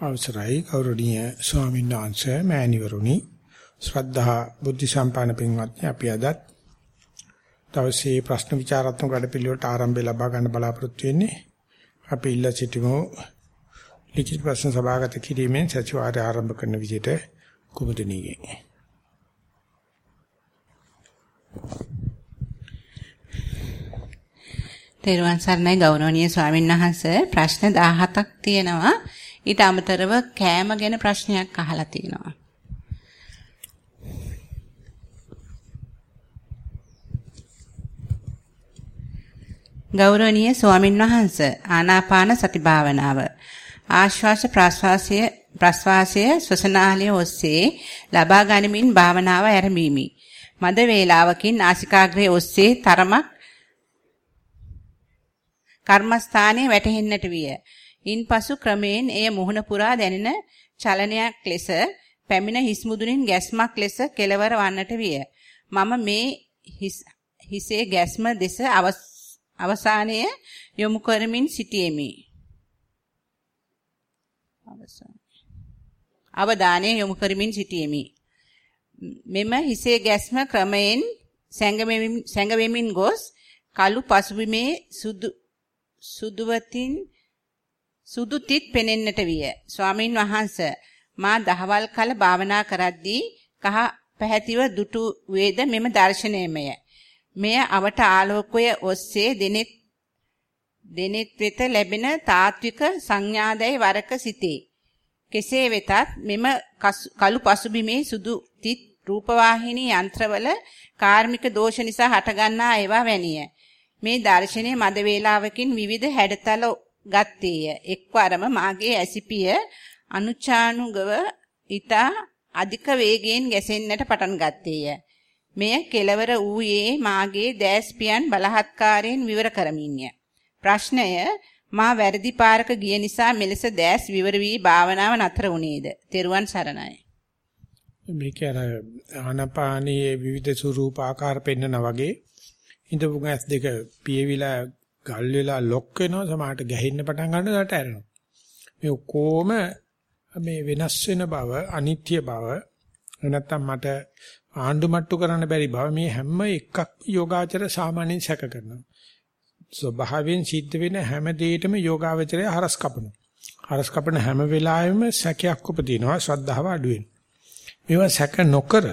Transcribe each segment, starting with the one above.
අවසරයි ගෞරවනීය ස්වාමීන් වහන්සේ මෑණිවරුනි. ශ්‍රද්ධා බුද්ධ සම්පන්න පින්වත්නි අපි අදත් දවසේ ප්‍රශ්න විචාරාත්මක වැඩපිළිවෙලට ආරම්භය ලබා ගන්න බලාපොරොත්තු වෙන්නේ. අපි ඉල්ලා සිටිමු ලිඛිත ප්‍රශ්න සභාගත කිරීමෙන් සතිವಾರය ආරම්භ කරන විදිහට කුමුදනීගෙන් තෙරුවන් සරණයි ගෞරවනීය ස්වාමීන් වහන්සේ. ප්‍රශ්න 17ක් තියෙනවා. ඊට අමතරව කෑම ගැන ප්‍රශ්නයක් අහලා තියෙනවා. ගෞරවනීය ස්වාමීන් වහන්සේ ආනාපාන සති භාවනාව ආශ්වාස ප්‍රශ්වාසය ප්‍රශ්වාසය ශ්වසනාලය ඔස්සේ ලබා ගනිමින් භාවනාව ආරම්භීමි. මද වේලාවකින් නාසිකාග්‍රයේ ඔස්සේ තරමක් කර්මස්ථානයේ වැටෙන්නට විය. ඉන්පසු ක්‍රමයෙන් එය මුහුණ පුරා දැනෙන චලනයක් ලෙස පැමිණ හිස් මුදුනින් ගැස්මක් ලෙස කෙලවර වන්නට විය. මම මේ හිසේ ගැස්ම දෙස අවසානයේ යොමු කරමින් සිටියෙමි. අවධානය යොමු කරමින් සිටියෙමි. මෙම හිසේ ගැස්ම ක්‍රමයෙන් සැඟවෙමින් ගොස් කළු පසුබිමේ සුදු සුදුවතින් සුදුතිත් පෙනෙන්නට විය. ස්වාමින් වහන්සේ මා දහවල් කල භාවනා කරද්දී කහ පැහැතිව දුටු වේද මෙම දර්ශනයමය. මෙය අවට ආලෝකය ඔස්සේ දෙනෙත් දෙනෙත් වෙත ලැබෙන තාත්වික සංඥාදයි වරක සිටේ. කෙසේ වෙතත් මෙම කළු පසුබිමේ සුදු තිත් රූපවාහිනී යන්ත්‍රවල කාර්මික දෝෂ නිසා හටගන්නා ඒවා වැනිය. මේ දර්ශනය මද වේලාවකින් විවිධ හැඩතල ගත්තේය. එක්වරම මාගේ ඇසිපිය අනුචානුගව ඊතා අධික වේගයෙන් ගැසෙන්නට පටන් ගත්තේය. මෙය කෙලවර වූයේ මාගේ දැස්පියන් බලහත්කාරයෙන් විවර කරමින්ය. ප්‍රශ්නය මා වැරදි පාරක ගිය නිසා මෙලෙස දැස් විවර වී භාවනාව නතර වුණේද? තෙරුවන් සරණයි. මේක අර ආනපානයේ විවිධ ස්වරූප ආකාර පෙන්වනා වගේ ඉඳපු ගැස් දෙක පියවිලා ගල් වෙලා ලොක් වෙනවා සමහරට ගැහෙන්න පටන් ගන්නකොට ඇරෙනවා. මේ ඔක්කොම මේ වෙනස් වෙන බව, අනිත්‍ය බව නැත්තම් මට ආණ්ඩු මට්ටු කරන්න බැරි බව මේ හැම එකක් යෝගාචර සාමාන්‍යයෙන් සැක කරනවා. ස්වභාවයෙන් සිද්ධ වෙන හැම දෙයකම යෝගාචරය හරස් කපනවා. හරස් කපන හැම වෙලාවෙම සැකයක් උපදිනවා ශ්‍රද්ධාව අඩු වෙනවා. මේවා සැක නොකර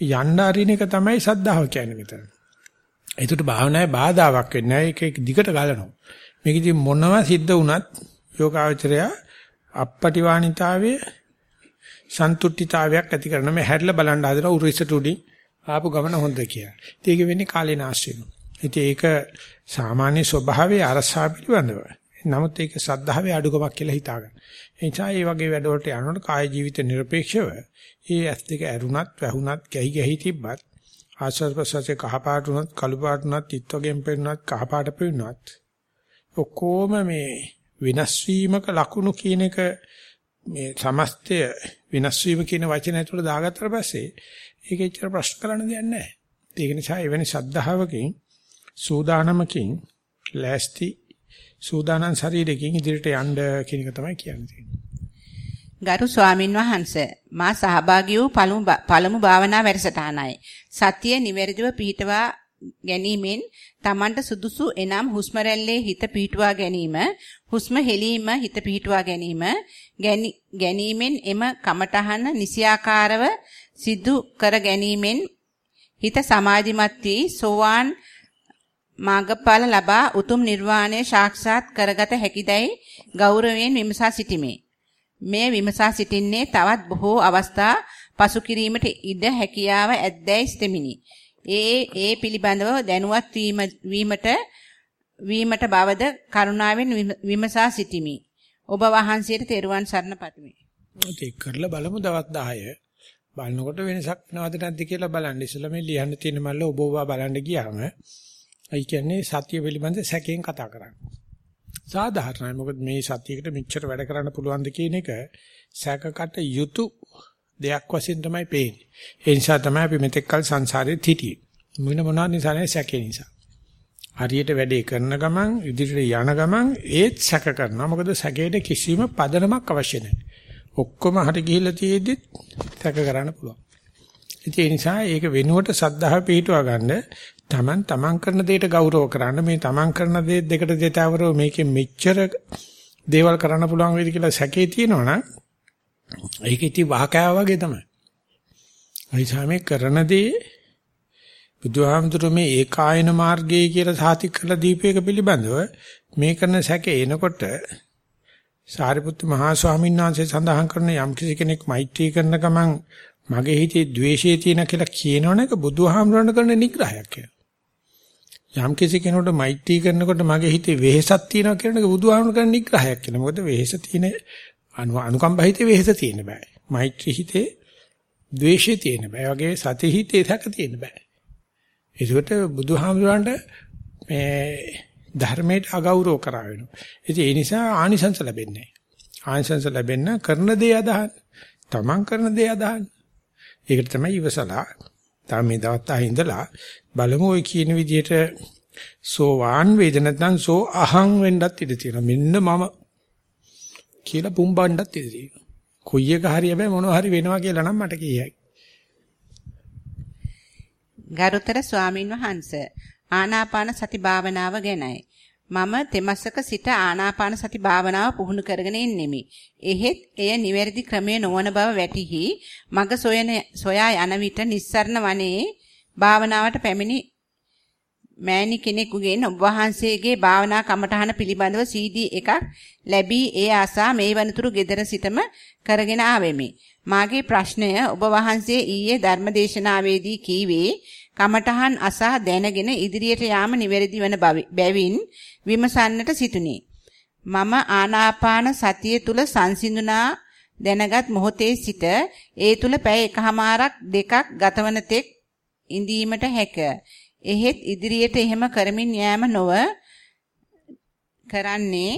යන්න අරින එක තමයි සද්ධාව කියන්නේ මෙතන. ඒකට භාවනාවේ බාධාවක් වෙන්නේ නැහැ. ඒක දිගට ගලනවා. මේක ඉතින් මොනව සිද්ධ වුණත් යෝගාචරය අපපටිවාණිතාවයේ සන්තුට්ඨිතාවයක් ඇති කරන මේ හැරිලා බලන් හදන උරිසට උඩින් ආපු ගමන හොඳ කියලා. ඉතින් ඒක වෙන්නේ කාලේ නාස්තිනු. ඉතින් ඒක සාමාන්‍ය ස්වභාවයේ අරසා පිළිබඳව. නමුත් ඒක සද්ධාවේ අඩුකමක් කියලා හිතාගන්න. එනිසා මේ වගේ වැඩවලට යනකොට කාය ජීවිත নিরপেক্ষව ඒ ඇස් දෙක ඇරුණත් වැහුණත් ගැහි ගැහි තිබ්බත් ආශ්වාස ප්‍රශ්වාසයේ කහ පාට උනත් කළු පාට උනත් තිත් වගේම පෙනුනත් කහ පාට පෙනුනත් ඔක්කොම මේ විනාශ වීමක ලකුණු කියන එක මේ සමස්තය විනාශ වීම කියන වචන ඇතුළේ දාගත්තට පස්සේ ඒක එච්චර ප්‍රශ්න කරන්න දෙයක් නැහැ. ඒක නිසා එවැනි ශද්ධාවකින් සූදානමකින් ලෑස්ති සූදානම් ශරීරයෙන් ඉදිරියට යන්න කියන එක තමයි කියන්නේ. ගරු ස්වාමින් වහන්සේ මා සහභාගී වූ පළමු පළමු භාවනා වැඩසටහනයි. සතිය නිවැරදිව පිහිටවා ගැනීමෙන් Tamanට සුදුසු එනම් හුස්ම හිත පිහිටුවා ගැනීම, හුස්ම හෙලීම හිත පිහිටුවා ගැනීම, ගැනීමෙන් එම කමඨහන නිසියාකාරව සිදු කර ගැනීමෙන් හිත සමාධිමත් වී සෝවාන් මාර්ගඵල ලබා උතුම් නිර්වාණය සාක්ෂාත් කරගත හැකිදයි ගෞරවයෙන් විමසා සිටිමේ. මේ විමසා සිටින්නේ තවත් බොහෝ අවස්ථා පසු කිරීමට ඉඩ හැකියාව ඇද්දැයි සිතමිනි. ඒ ඒ පිළිබඳව දැනුවත් වීමට වීමට බවද කරුණාවෙන් විමසා සිටිමි. ඔබ වහන්සේට තෙරුවන් සරණ පතමි. ඒක කරලා බලමු දවස් 10. බලනකොට වෙනසක් නැවත නැද්ද කියලා බලන්න. ඉස්සෙල්ලා මේ ලියන්න තියෙන මල්ල ඔබ ඔබ බලන්න ගියාම ඒ කියන්නේ සත්‍ය පිළිබඳ සැකයෙන් කතා කරන්නේ. සාධාරණයි. මොකද මේ සත්‍යයකට මෙච්චර වැඩ කරන්න පුළුවන්ද කියන එක සැකකට යුතු දෙයක් වශයෙන් තමයි පේන්නේ. ඒ නිසා තමයි අපි මෙතෙක් කල සංසාරේ හිටියේ. මොන මොනවා නිසා සැකේ නිසා. හරියට වැඩේ කරන ගමන් ඉදිරියට යන ගමන් ඒත් සැක කරනවා. මොකද සැකේට කිසිම පදනමක් අවශ්‍ය නැහැ. ඔක්කොම හරි ගිහිල්ලා තියෙද්දිත් සැක කරන්න පුළුවන්. ඒ නිසා ඒක වෙනුවට සද්ධාව පිටුවා ගන්න තමන් තමන් කරන දෙයට ගෞරව කරන්න මේ තමන් කරන දේ දෙකට දෙතවරව මේකෙන් මෙච්චර දේවල් කරන්න පුළුවන් වේද කියලා සැකේ තියෙනවනම් ඒක ඉති වහකෑව වගේ තමයි. අයිසාමේ කරන දේ බුදුහාමුදුරුවෝ මේ ඒකායන මාර්ගය කියලා සාතික් කරලා දීපේක පිළිබඳව මේ කරන සැකේ එනකොට සාරිපුත්තු මහා ස්වාමීන් වහන්සේ සඳහන් කරන යම් කිසි කෙනෙක් මෛත්‍රී කරන ගමන් මගේ හිතේ ද්වේෂය තියෙන කියලා කියනවනක බුදුහාමුදුරන් කරන නිග්‍රහයක් කියලා. යම් කිසි කෙනෙකුට මෛත්‍රී කරනකොට මගේ හිතේ වෙහෙසක් තියෙනවා කියන එක බුදුහාමුදුරන් කරන නිග්‍රහයක් කියලා. මොකද වෙහෙස තියෙන අනුකම්ප හිතේ වෙහෙස තියෙන්න බෑ. මෛත්‍රී හිතේ ද්වේෂය තියෙන්න බෑ. වගේ සති හිතේ සැක තියෙන්න බෑ. ඒකට බුදුහාමුදුරන්ට මේ ධර්මයට අගෞරව කරා වෙනවා. ඉතින් ඒ නිසා ආනිසංස ලැබෙන්නේ නැහැ. ආනිසංස ලැබෙන්න කරන දේ අදහන්. තමන් කරන දේ අදහන්. ඒකට තමයි ඉවසලා තාම මේ දවස් ඉඳලා බලමු ඔය කියන විදිහට සෝවාන් වේද නැත්නම් සෝ අහං වෙන්නත් ඉඩ තියෙනවා. මෙන්න මම කියලා පුම්බන්නත් ඉඩ තියෙනවා. කොයි එක හරි හැබැයි මොනවා හරි වෙනවා කියලා නම් මට කියයි. ගරුතර ස්වාමින් වහන්සේ ආනාපාන සති භාවනාව ගැනයි. මම තෙමසක සිට ආනාපාන සති භාවනාව පුහුණු කරගෙන ඉන්නෙමි. එහෙත් එය නිවැරදි ක්‍රමයේ නොවන බව වැටහි මග සොයන සොයා යන විට නිස්සරණ වනයේ භාවනාවට පැමිණි මෑණි කෙනෙකුගෙන් ඔබ වහන්සේගේ භාවනා කමඨහන පිළිබඳව CD එකක් ලැබී ඒ ආසා මේ වනතුරු gedara සිටම කරගෙන ආවෙමි. මාගේ ප්‍රශ්නය ඔබ වහන්සේ ඊයේ ධර්මදේශනාවේදී කීවේ කමඨහන් අසා දැනගෙන ඉදිරියට යාම නිවැරදි වන බැවින් විමසන්නට සිටුනි. මම ආනාපාන සතිය තුල සංසිඳුනා දැනගත් මොහොතේ සිට ඒ තුල පැය එකහමාරක් දෙකක් ගතවන තෙක් ඉඳීමට හැක. එහෙත් ඉදිරියට එහෙම කරමින් යෑම නොව කරන්නේ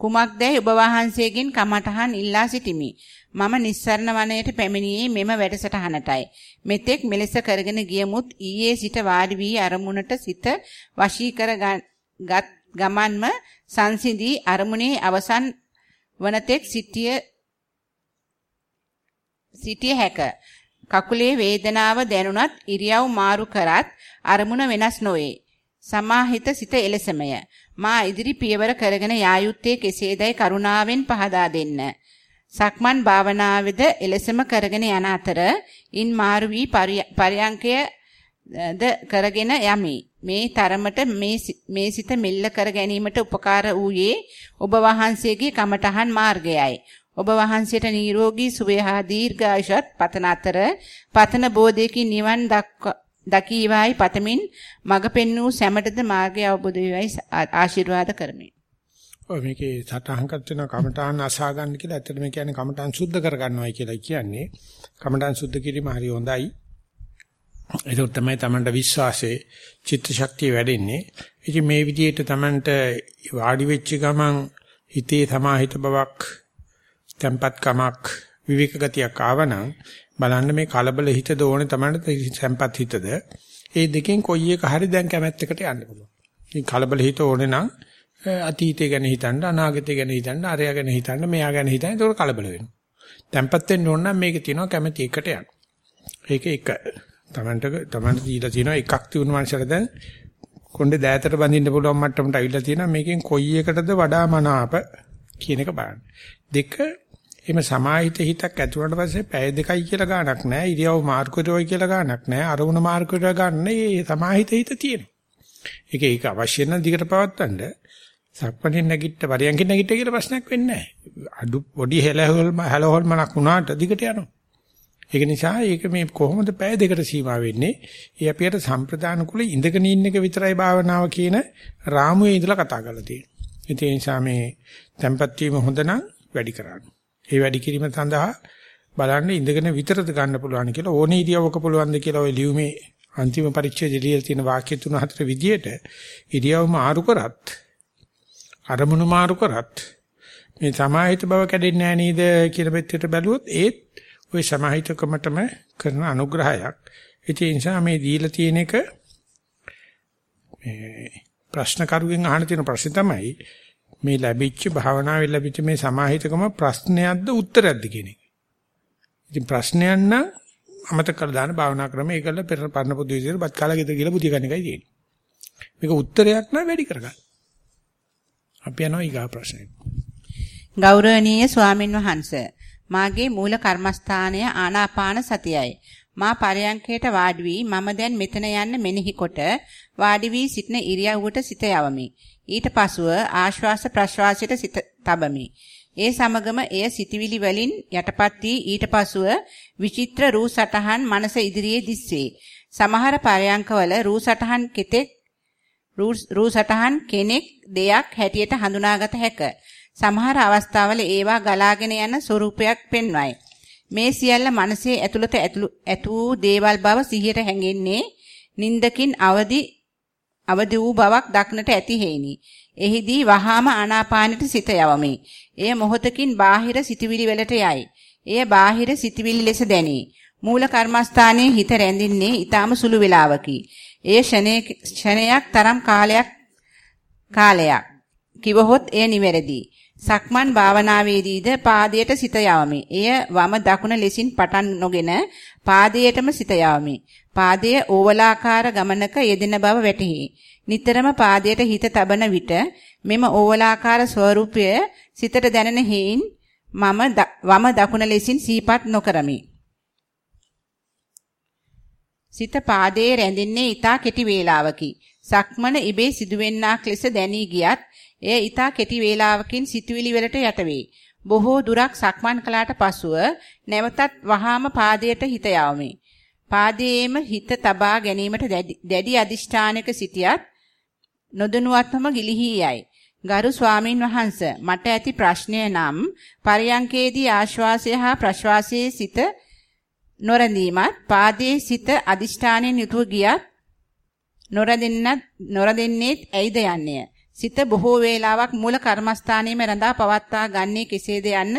කුමක්දයි ඔබ වහන්සේගෙන් කමඨහන් ඉල්ලා සිටිමි. මම නිස්සරණ වනයේට පැමිණියේ මෙම වැඩසටහනටයි. මෙතෙක් මෙලෙස කරගෙන ගියමුත් ඊයේ සිට වාඩි වී අරමුණට සිත වශී කරගත් ගමන්ම සංසිඳී අරමුණේ අවසන් වනතෙක් සිටිය සිටිය හැක. කකුලේ වේදනාව දැනුණත් ඉරියව් මාරු කරත් අරමුණ වෙනස් නොවේ. සමාහිත සිත එලෙසමය. මා ඉදිරි පියවර කරගෙන යා යුත්තේ කෙසේදයි කරුණාවෙන් පහදා දෙන්න. සක්මන් භාවනාවේද එලෙසම කරගෙන යන අතර ඉන් මාරු වී පරයන්කය ද කරගෙන යමි. මේ තරමට මේ සිත මෙල්ල කර ගැනීමට උපකාර වූයේ ඔබ වහන්සේගේ කමඨහන් මාර්ගයයි. ඔබ වහන්සේට නිරෝගී සුවය හා දීර්ඝායුෂත් පතන අතර පතන බෝධියකින් නිවන් දකීවායි පතමින් මඟ පෙන්වූ සැමටද මාර්ගය අවබෝධ වේවායි ආශිර්වාද කරමි. ඔය මේකේ සටහන් කරන කමඨාන් අසා ගන්න කියලා ඇත්තට මේ කියන්නේ කමඨාන් සුද්ධ කර ගන්නවයි කියලා කියන්නේ. කමඨාන් සුද්ධ කිරීම හරි හොඳයි. ඒක තමයි Tamanට විශ්වාසයේ චිත්ත ශක්තිය වැඩෙන්නේ. ඉතින් මේ විදිහට Tamanට වාඩි වෙච්ච ගමන් හිතේ සමාහිත බවක්, tempat කමක්, විවේක ගතියක් ආවනම් බලන්න මේ කලබල හිතද ඕනේ Tamanට tempat හිතද. ඒ දෙකෙන් කොයි එක හරි දැන් කැමැත්තකට යන්න පුළුවන්. මේ කලබල හිත ඕනේ නම් අතීතය ගැන හිතන්න අනාගතය ගැන හිතන්න අරයා ගැන හිතන්න මෙයා ගැන හිතන්න ඒක කලබල වෙනවා. තැම්පත් වෙන්න ඕන නම් මේකේ තියෙනවා කැමැති එකට යන්න. ඒක එක. Tamanට Tamanට දීලා තියෙනවා එකක් තියුණු මනසට දැන් කොණ්ඩේ දෑතට බඳින්න පුළුවන් මට්ටමට අවිලා තියෙනවා මේකෙන් කොයි එකටද වඩා මනාප කියන එක බලන්න. දෙක එimhe සමාහිත හිතක් ඇතුළට පස්සේ පැය දෙකයි කියලා ගාණක් නැහැ. ඉරියව් මාර්ග කරෝයි කියලා ගාණක් නැහැ. අරමුණ මාර්ග කරලා ගන්න මේ සමාහිත හිත තියෙනවා. ඒක ඒක අවශ්‍ය නම් දිගට පවත්වන්න සක්මණේ නැගිට පරියන්කේ නැගිට කියලා ප්‍රශ්නයක් වෙන්නේ නැහැ. අඩු පොඩි හෙලහොල්ම හැලහොල්මක් වුණාට දිගට යනවා. ඒක නිසා ඒක මේ කොහොමද පැය දෙකට සීමා වෙන්නේ? ඒ අපිට සම්ප්‍රදාන කුල ඉඳගෙන ඉන්න එක විතරයි භාවනාව කියන රාමුවේ ඉඳලා කතා කරලා තියෙන්නේ. ඒ නිසා මේ tempat වීම හොඳ නම් වැඩි කරන්න. ඒ වැඩි කිරීම සඳහා බලන්න ඉඳගෙන විතරද ගන්න පුළුවන් කියලා ඕනේ ඉරියව්වක පුළුවන්ද කියලා ওই ලියුමේ අන්තිම පරිච්ඡේදයේ ලියලා තියෙන වාක්‍ය තුන හතර විදියට ඉරියව්ව මාරු කරත් අරමුණු මාරු කරත් මේ සමාහිත බව කැඩෙන්නේ නැහැ නේද කියලා පැත්තට බැලුවොත් ඒත් ওই සමාහිතකමටම කරන අනුග්‍රහයක්. ඒ නිසා මේ දීලා තියෙන එක මේ ප්‍රශ්න කරුගෙන් අහන තියෙන ප්‍රශ්නේ තමයි මේ ලැබිච්ච භාවනාවේ ලැබිච්ච මේ සමාහිතකම ප්‍රශ්නයක්ද උත්තරයක්ද කියන එක. ඉතින් ප්‍රශ්නයක් නම් අමතක කරලා දාන භාවනා ක්‍රම ඒකල පෙර පරණ පොදු විදිහට බත් කාලා ගෙද කියලා බුද්ධි ගන්න එකයි තියෙන්නේ. මේක උත්තරයක් නම් වැඩි කරගන්න. අපි යනවා ඊගා ප්‍රශ්නෙට. ගෞරවනීය ස්වාමින් වහන්සේ මාගේ මූල කර්මස්ථානය ආනාපාන සතියයි. මා පරයන්කයට වාඩි වී මම දැන් මෙතන යන්න මෙනෙහි කොට වාඩි වී සිටින ඉරියව්වට සිත යවමි. ඊට පසුව ආශ්වාස ප්‍රශ්වාසයට සිත තබමි. ඒ සමගම එය සිටිවිලි වලින් යටපත් වී ඊට පසුව විචිත්‍ර රූ සටහන් මනස ඉදිරියේ දිස්වේ. සමහර පරයන්කවල රූ සටහන් කෙතෙක් රූ සටහන් කෙනෙක් දෙයක් හැටියට හඳුනාගත හැක. සමහර අවස්ථාවල ඒවා ගලාගෙන යන ස්වරූපයක් පෙන්වයි. මේ සියල්ල මනසේ ඇතුළත ඇතු වූ දේවල් බව සිහියට හැඟෙන්නේ නින්දකින් අවදි අවදි වූ බවක් දක්නට ඇති හේිනි. එහිදී වහාම ආනාපානෙට සිත යවමි. එය මොහොතකින් බාහිර සිටිවිලි වලට යයි. එය බාහිර සිටිවිලි ලෙස දැනේ. මූල කර්මස්ථානයේ හිත රැඳින්නේ ඊටාම සුළු වේලාවකි. එය ක්ෂණයක් තරම් කාලයක් කාලයක්. කිවහොත් එය නිවැරදි. සක්මන් භාවනාවේදීද පාදයට සිත යවමි. එය වම දකුණ ලෙසින් පටන් නොගෙන පාදයටම සිත යවමි. පාදයේ ඕවලාකාර ගමනක යෙදෙන බව වැටහි. නිතරම පාදයට හිත තබන විට මෙම ඕවලාකාර ස්වરૂපය සිතට දැනෙන හේයින් මම වම දකුණ ලෙසින් සීපත් නොකරමි. සිත පාදයේ රැඳෙන්නේ ඊතා කෙටි වේලාවකි. සක්මන ඉබේ සිදුවෙන්නාක් ලෙස දැනී ගියත් එය ඊතා කෙටි වේලාවකින් සිතුවිලි වලට යට වේ. බොහෝ දුරක් සක්මන් කළාට පසුව නැවතත් වහාම පාදයට හිත යවමි. පාදයේම හිත තබා ගැනීමට දැඩි අදිෂ්ඨානයක සිටියත් නොදනුවත්වම ගිලිහි යයි. ගරු ස්වාමින් වහන්ස මට ඇති ප්‍රශ්නය නම් පරියංකේදී ආශ්වාසය හා ප්‍රශ්වාසයේ සිට නොරඳීමත් පාදයේ සිට අදිෂ්ඨානයෙන් යුතුව ගියත් නොරදෙන්නත් නොරදෙන්නේත් ඇයිද යන්නේ සිත බොහෝ වේලාවක් මූල කර්මස්ථානයේම රඳා පවත්වා ගන්නේ කෙසේද යන්න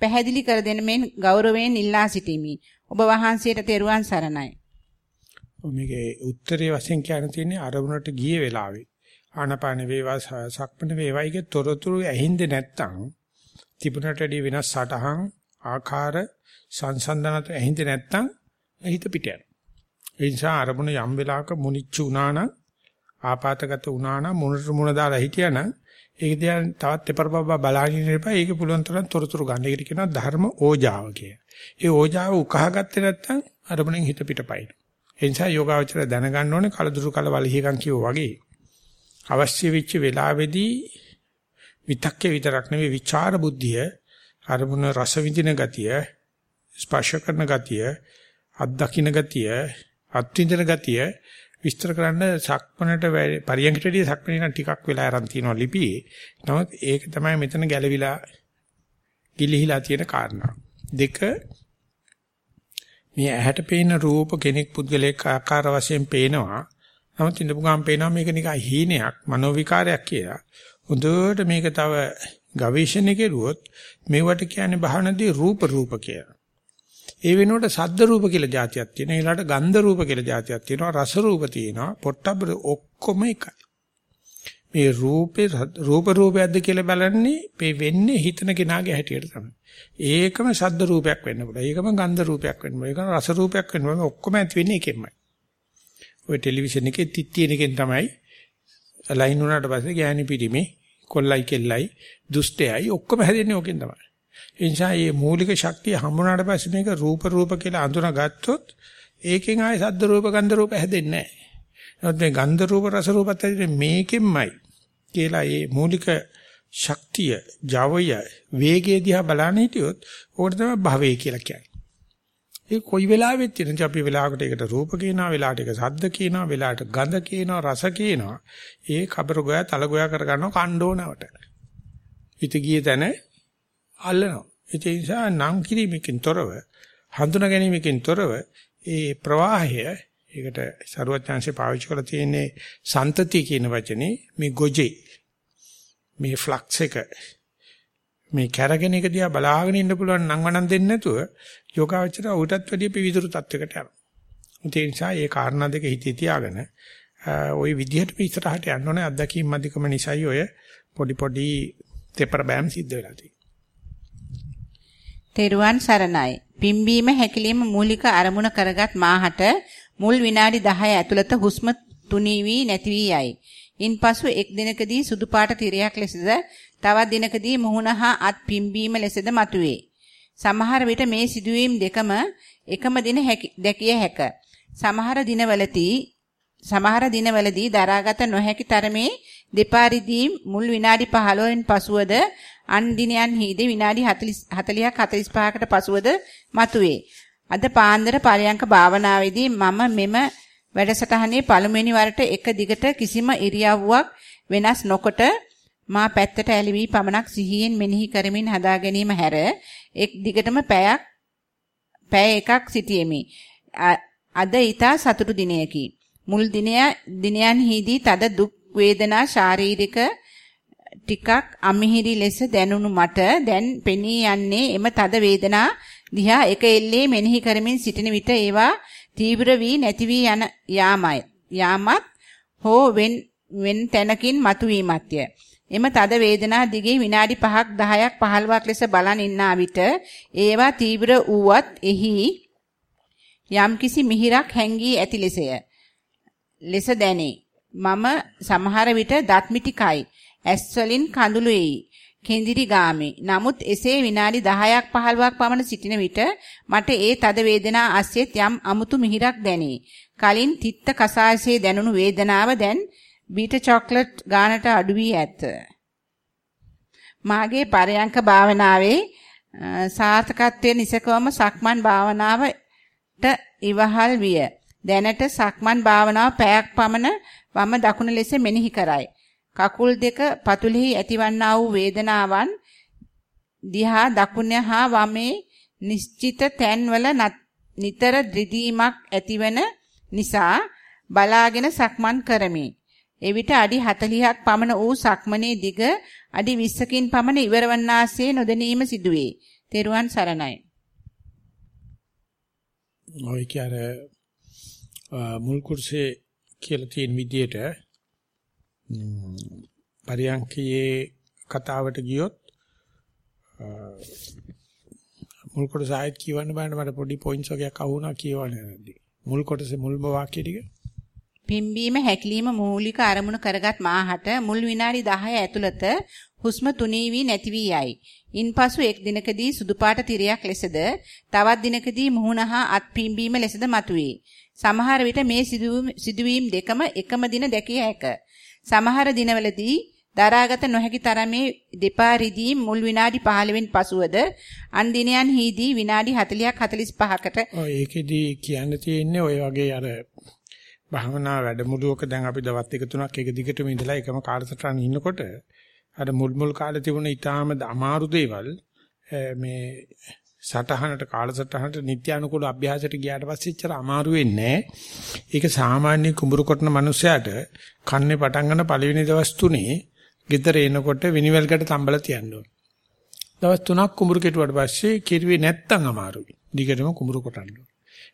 පැහැදිලි කර දෙන මෙන් ගෞරවයෙන් ඉල්ලා සිටිමි. ඔබ වහන්සේට තෙරුවන් සරණයි. මේකේ උත්තරේ වශයෙන් කියන්න තියෙන්නේ අරමුණට ගිය වෙලාවේ ආනපාන වේවා සක්මණ වේවායිගේ තොරතුරු ඇහිඳ නැත්තම් තිබුණට වැඩි වෙනස් සටහන් ආකාර සංසන්දනත ඇහිඳ නැත්තම් හිත පිට යනවා. ඒ නිසා අරමුණ යම් වෙලාවක මුනිච්චු උනා නම් ආපాతගත වුණා නම් මුණට මුණ දාලා හිටියානම් ඒක දිහා තවත් එපරපබ බලාගෙන ඉඳපා ඒක පුළුවන් තරම් තොරතුරු ගන්න. ඒකට කියනවා ධර්ම ඕජාව කිය. ඒ ඕජාව උකහාගත්තේ නැත්නම් අරමුණෙන් හිත පිටපයින්. ඒ නිසා යෝගාවචර දැනගන්න ඕනේ කලදුරු කල වලිහිකම් කියෝ වගේ. අවශ්‍ය වෙච්ච වෙලාවේදී විතක්කේ විතරක් නෙවෙයි විචාර බුද්ධිය අරමුණ රස විඳින ගතිය ස්පර්ශ කරන ගතිය අත්දකින්න ගතිය අත්විඳින ගතිය විස්තර කරන්න සක්මනට පරියන්කටදී සක්මනේ නම් ටිකක් වෙලා aran තියෙනවා ලිපියේ. නමුත් ඒක තමයි මෙතන ගැළවිලා ගිලිහිලා තියෙන කාරණා. දෙක මේ ඇහැට පේන රූප කෙනෙක් පුද්ගලයෙක් ආකාර වශයෙන් පේනවා. නමුත් ඉඳපු ගමන් පේනවා මේක නිකන් හීනයක්, මනෝ විකාරයක් කියලා. හොඳට මේක තව ගවේෂණය කෙරුවොත් මේවට කියන්නේ භාවනාදී රූප රූප කියලා. ඒ වෙනුවට සද්ද රූප කියලා જાතියක් තියෙනවා. ඊළාට ගන්ධ රූප කියලා જાතියක් තියෙනවා. රස රූප තියෙනවා. පොට්ටබ්බ ඔක්කොම එකයි. මේ රූපේ රූප රූපයක්ද කියලා බලන්නේ මේ වෙන්නේ හිතන කෙනාගේ හැටියට තමයි. ඒකම සද්ද රූපයක් වෙන්න පුළුවන්. ඒකම ගන්ධ රූපයක් වෙන්න පුළුවන්. ඒකම රස රූපයක් වෙන්න පුළුවන්. ඔක්කොම ඇති වෙන්නේ එකෙන්මයි. ඔය ටෙලිවිෂන් එකේ තිත්තියන එකෙන් තමයි ලයින් වුණාට පස්සේ ගෑණි පිටිමේ කොල්ලයි කෙල්ලයි දුෂ්ටයයි ඔක්කොම හැදෙන්නේ ඕකෙන් තමයි. ඒ නිසා මේ මූලික ශක්තිය හම්බුනාට පස්සේ මේක රූප රූප කියලා අඳුනගත්තොත් ඒකෙන් ආයේ සද්ද රූප ගන්ධ රූප හැදෙන්නේ නැහැ. නමුත් මේ ගන්ධ රූප රස රූපත් ඇතුලේ මේකෙන්මයි කියලා මේ මූලික ශක්තිය, ජවය, වේගය දිහා බලන්න හිටියොත් ඕකට තමයි භවය කියලා කියන්නේ. ඒ කොයි වෙලාවෙත් තියෙනද අපි වෙලාවකට ඒකට රූප කියනවා, වෙලාවට ඒක සද්ද කියනවා, වෙලාවට ගඳ කියනවා, රස කියනවා. ඒ කබර ගෝයා තල ගෝයා කරගන්නවා කණ්ඩෝනවට. හිත ගිය තැන අල්ලනවා. ඒ නිසා නම් කිරීමකින් තොරව හඳුනා ගැනීමකින් තොරව ඒ ප්‍රවාහය ඒකට සරුවචාන්සේ පාවිච්චි කරලා තියෙන්නේ සන්තති කියන වචනේ මේ ගොජේ මේ ෆ්ලක්ස් එක මේ කැරගෙන එක දිහා බලාගෙන ඉන්න පුළුවන් නම් වණන් දෙන්නේ නැතුව යෝගාවචර උටත් වැඩිය පිවිතුරු තත්වයකට යනවා. ඒ නිසා මේ කාරණා දෙක හිතේ තියාගෙන ওই විදිහට ඉස්සරහට යන්න ඕනේ අත්දැකීම් අධිකම නිසායි ඔය පොඩි පොඩි තෙපර බෑම් සිද්ධ වෙලා තියෙන්නේ. තෙරුවන් සරණයි. පිම්බීම හැකිලිම මූලික අරමුණ කරගත් මාහට මුල් විනාඩි 10 ඇතුළත හුස්ම තුනී වී නැති වී යයි. ඉන්පසු එක් දිනකදී සුදු පාට තිරයක් ලෙසද තවත් දිනකදී මුහුණ හා අත් පිම්බීම ලෙසද මතුවේ. සමහර විට මේ සිදුවීම් දෙකම එකම දින දැකිය හැක. සමහර දිනවලදී සමහර දිනවලදී දරාගත නොහැකි තරමේ දෙපාරිදී මුල් විනාඩි 15න් පසුවද අන් දිනයන්හිදී විනාඩි 40ක් 45කට පසුවද මතුවේ. අද පාන්දර පරයන්ක භාවනාවේදී මම මෙම වැඩසටහනේ පළමුවෙනි වරට එක දිගට කිසිම ඉරියව්වක් වෙනස් නොකොට මා පැත්තට ඇලිවි පමණක් සිහියෙන් මෙනෙහි කරමින් හදා ගැනීම හැර එක් දිගටම පැයක් පැය එකක් සිටියෙමි. අද ඊට සතුටු දිනයකි. මුල් දිනය දිනයන්හිදී තද දුක් වේදනා ශාරීරික ටිකක් අමිහිරි ලෙස දැනුණු මට දැන් පෙනී යන්නේ එම තද වේදනා දිහා එක එල්ලේ මෙනෙහි කරමින් සිටින විට ඒවා තීව්‍ර වී නැති වී යන යාමයි. යාමත් හෝ වෙන් වෙන් තැනකින් මතුවීමත්ය. එම තද වේදනා දිගේ විනාඩි 5ක් 10ක් 15ක් ලෙස බලන් ඉන්නා විට ඒවා තීව්‍ර වූවත් එහි යම්කිසි මිහිරක් හැංගී ඇති ලෙසය. ලෙස දැනේ. මම සමහර විට දත් මිටිකයි. ඇස් වලින් කඳුළු එයි. කෙඳිරි ගාමි. නමුත් එසේ විනාඩි 10ක් 15ක් පමණ සිටින විට මට ඒ තද වේදනා අස්සෙත් යම් අමුතු මිහිරක් දැනේ. කලින් තිත්ත කසායසේ දැනුණු වේදනාව දැන් බීට චොක්ලට් ගානට අඩු වී ඇත. මාගේ පරයන්ක භාවනාවේ සාර්ථකත්වයේ නිසකවම සක්මන් භාවනාවට ඉවහල් විය. දැනට සක්මන් භාවනාව පැයක් පමණ වම දකුණ ලෙස මෙනෙහි කරයි. කකුල් දෙක පතුලෙහි ඇතිවන්නා වූ වේදනාවන් දිහා දකුණ හා වමේ නිශ්චිත තැන්වල නිතර ද්‍රිදීමක් ඇතිවන නිසා බලාගෙන සක්මන් කරමි. එවිට අඩි 40ක් පමණ වූ සක්මනේ දිග අඩි 20කින් පමණ ඉවරවන්නාසේ නොදැනීම සිදුවේ. තෙරුවන් සරණයි. ඔය කියන්නේ මුල් කුර්සේ කියලා තියෙන විදිහට පරියන්කයේ කතාවට ගියොත් මුල් කොටස ආයෙත් කියවන්න බෑනේ මට පොඩි පොයින්ට්ස් වගේක් අහුණා කියවන්නේ නැද්දි මුල් කොටසේ මුල්ම වාක්‍ය ටික. පිම්බීම හැකිලිම මූලික අරමුණු කරගත් මාහට මුල් විනාඩි 10 ඇතුළත හුස්ම තුනී වී නැති වී යයි. ඉන්පසු එක් දිනකදී සුදු පාට තිරයක් ලෙසද තවත් දිනකදී මුහුණ හා අත් පිම්බීම ලෙසද මතුවේ. සමහර විට මේ සිදුවීම් දෙකම එකම දින දැකිය හැක. සමහර දිනවලදී දරාගත නොහැකි තරමේ දෙපා රිදීම් මුල් විනාඩි 15න් පසුවද අන් දිනයන්හිදී විනාඩි 40ක් 45කට ඔය ඒකෙදි කියන්න තියෙන්නේ ඔය වගේ අර භාවනා වැඩමුළුවක දැන් අපි දවස් දෙක තුනක් එක දිගටම ඉඳලා එකම කාලසටහන ඉන්නකොට අර මුල් මුල් කාලේ තිබුණ ඊටාම අමාරු දේවල් මේ සටහනට කාලසටහනට නිත්‍යානුකූල අභ්‍යාසයට ගියාට පස්සේ ඉච්චර අමාරු වෙන්නේ ඒක සාමාන්‍ය කුඹුරු කොටන මිනිසයාට කන්නේ පටන් ගන්න පළවෙනි දවස් තුනේ ගෙදර එනකොට විනිවැල්කට තම්බල තියන්න ඕන. දවස් තුනක් කුඹුරු කෙටුවට පස්සේ කිරුවේ නැත්තම් අමාරුයි. දිගටම කුඹුරු කොටන්න ඕන.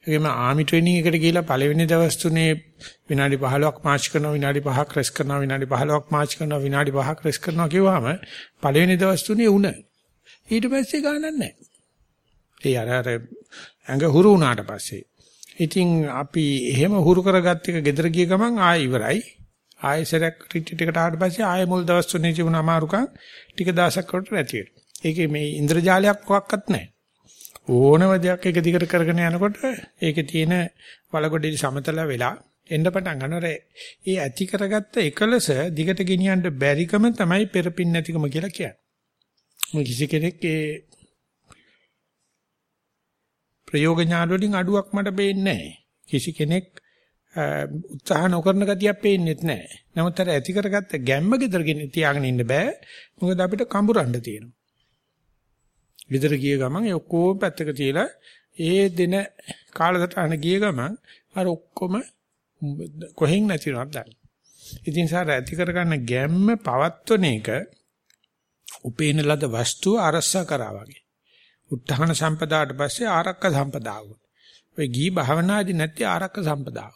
ඒකෙම ආමි ට්‍රේනින් එකට ගිහිලා පළවෙනි දවස් තුනේ විනාඩි 15ක් මාච් කරනවා විනාඩි 5ක් රෙස් කරනවා විනාඩි 15ක් මාච් කරනවා විනාඩි 5ක් රෙස් කරනවා කිව්වම පළවෙනි දවස් තුනේ උණ. ඊට පස්සේ ගානක් නැහැ. ඒ අර අර ඇඟ හුරු වුණාට පස්සේ. ඉතින් අපි එහෙම හුරු කරගත්ත එක ගෙදර ගිය ගමන් ආය ඉවරයි. ආයෙසරක් රිට්‍රීට් එකට ආවට පස්සේ ආයෙ මුල් දවස් තුනේ තිබුණ අමාරුකම් ටික දවසක් කොට නැති වෙනවා. ඒකේ මේ ඉන්ද්‍රජාලයක් මොකක්වත් නැහැ. ඕනම දෙයක් එක දිගට කරගෙන යනකොට ඒකේ තියෙන වලගොඩේ සමතල වෙලා එන්න පටන් ගන්නවා. ඒ ඇති කරගත්ත එකලස දිගට ගෙනියන්න බැරිකම තමයි පෙරපින් නැතිකම කියලා කියන්නේ. කිසි කෙනෙක් ඒ ප්‍රයෝග ඥාන වලින් අඩුවක් මට පේන්නේ නැහැ. කිසි කෙනෙක් උත්සාහ නොකරන ගතියක් පේන්නේත් නැහැ. නමුත් අර ඇති කරගත්ත ගැම්ම ගෙදරගෙන තියාගෙන ඉන්න බෑ. මොකද අපිට කඹරන්න තියෙනවා. ගෙදර ගිය ගමන් ඒ ඔක්කොම පැත්තක තියලා ඒ දින කාලසටහන ගිය ගමන් අර ඔක්කොම කොහෙන් නැතිවෙනවද දන්නේ. ඉතින් සාර ඇති කරගන්න ගැම්ම පවත්වන එක උපේන ලද වස්තුව අරස්සා කරා වගේ. උත්හාන සම්පදාට පස්සේ ආරක්ක සම්පදාව. ඔය ගී භාවනාදී නැති ආරක්ක සම්පදාව.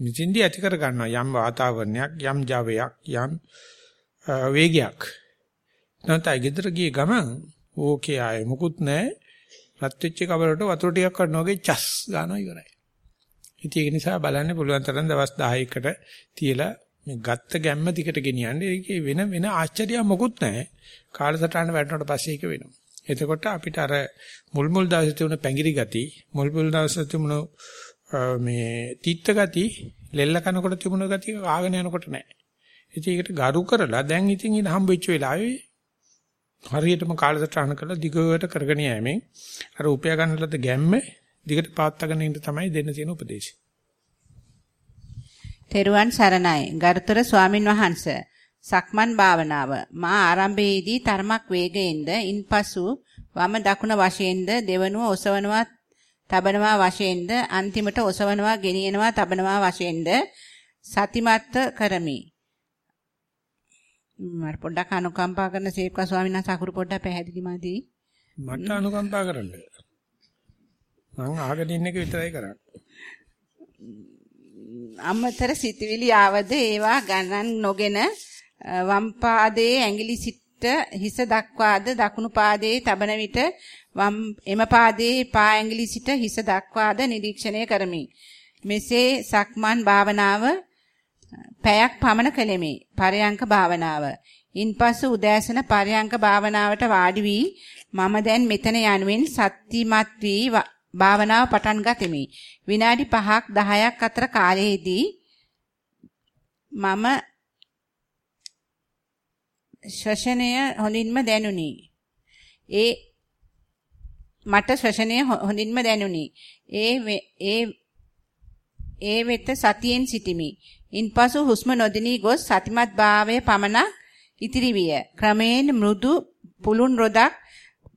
නිසින්දි ඇති කර ගන්නවා යම් වාතාවරණයක් යම් ජවයක් යම් වේගයක්. නැත්නම් ගෙදර ගිය ගමන් ඕකේ ආයේ මුකුත් නැහැ. රත් වෙච්ච කබරට වතුර ටිකක් වඩන වගේ චස් ගන්නවා ඉවරයි. ඉතින් ඒක නිසා බලන්න පුළුවන් තරම් දවස් 10කට තියලා මේ ගත්ත ගැම්ම දිකට ගෙනියන්නේ ඒකේ වෙන වෙන ආශ්චර්යයක් මොකුත් නැහැ. කාලසටහන වැටෙනකොට පස්සේ ඒක වෙනවා. එතකොට අපිට අර මුල් මුල් දවසේ තිබුණ පැංගිරි ගති, මුල් මුල් දවසේ තිබුණ මේ තීත්ත ගති, ලෙල්ල කනකොට තිබුණ ගති ආගෙන යනකොට නැහැ. ඉතින් ඒකට ගරු කරලා දැන් ඉතින් ඉඳ හම්බෙච්ච වෙලාවේ හරියටම කාලසටහන කරලා දිගට කරගෙන යෑමෙන් අර උපයා ගන්න ලද ගැම්ම දිගට පාත්තගෙන ඉන්න තමයි දෙන්න තියෙන උපදේශය. තෙරුවන් සරණයි. ගරුතර ස්වාමින් වහන්සේ සක්මන් භාවනාව මා ආරම්භයේදී තරමක් වේගයෙන්ද ඉන්පසු වම දකුණ වශයෙන්ද දෙවනුව ඔසවනවා තබනවා වශයෙන්ද අන්තිමට ඔසවනවා ගෙනියනවා තබනවා වශයෙන්ද සතිමත් කරමි. මම පොඩ්ඩක් අනුකම්පා කරන සේක්වා ස්වාමීන් වහන්සේ අකුරු පොඩ්ඩක් පැහැදිලි මදි. මට අනුකම්පා කරන්න. මං අහගෙන ඉන්න එක විතරයි කරන්නේ. අමතර සිතවිලි ආවද ඒවා ගණන් නොගෙන වම් පාදයේ ඇඟිලි සිට හිස දක්වාද දකුණු පාදයේ තබන විට වම් එම පාදයේ පා ඇඟිලි සිට හිස දක්වාද නිරීක්ෂණය කරමි. මෙසේ සක්මන් භාවනාව පැයක් පමණ කළෙමි. පරයන්ක භාවනාව. ඉන්පසු උදෑසන පරයන්ක භාවනාවට වාඩි වී මම දැන් මෙතන යනුවෙන් සත්‍යමත් වී භාවනාව පටන් ගතිමි. විනාඩි 5ක් 10ක් අතර කාලයේදී මම ශ්වසනය හොඳින්ම දැනුනි. ඒ මට ශ්වසනය හොඳින්ම දැනුනි. ඒ ඒ ඒ වෙත සතියෙන් සිටිමි. ඉන්පසු හුස්ම නොදිනී ගොස් සතිමත් භාවයේ පමණක් ඉතිරි විය. ක්‍රමයෙන් මෘදු පුළුන් රොදක්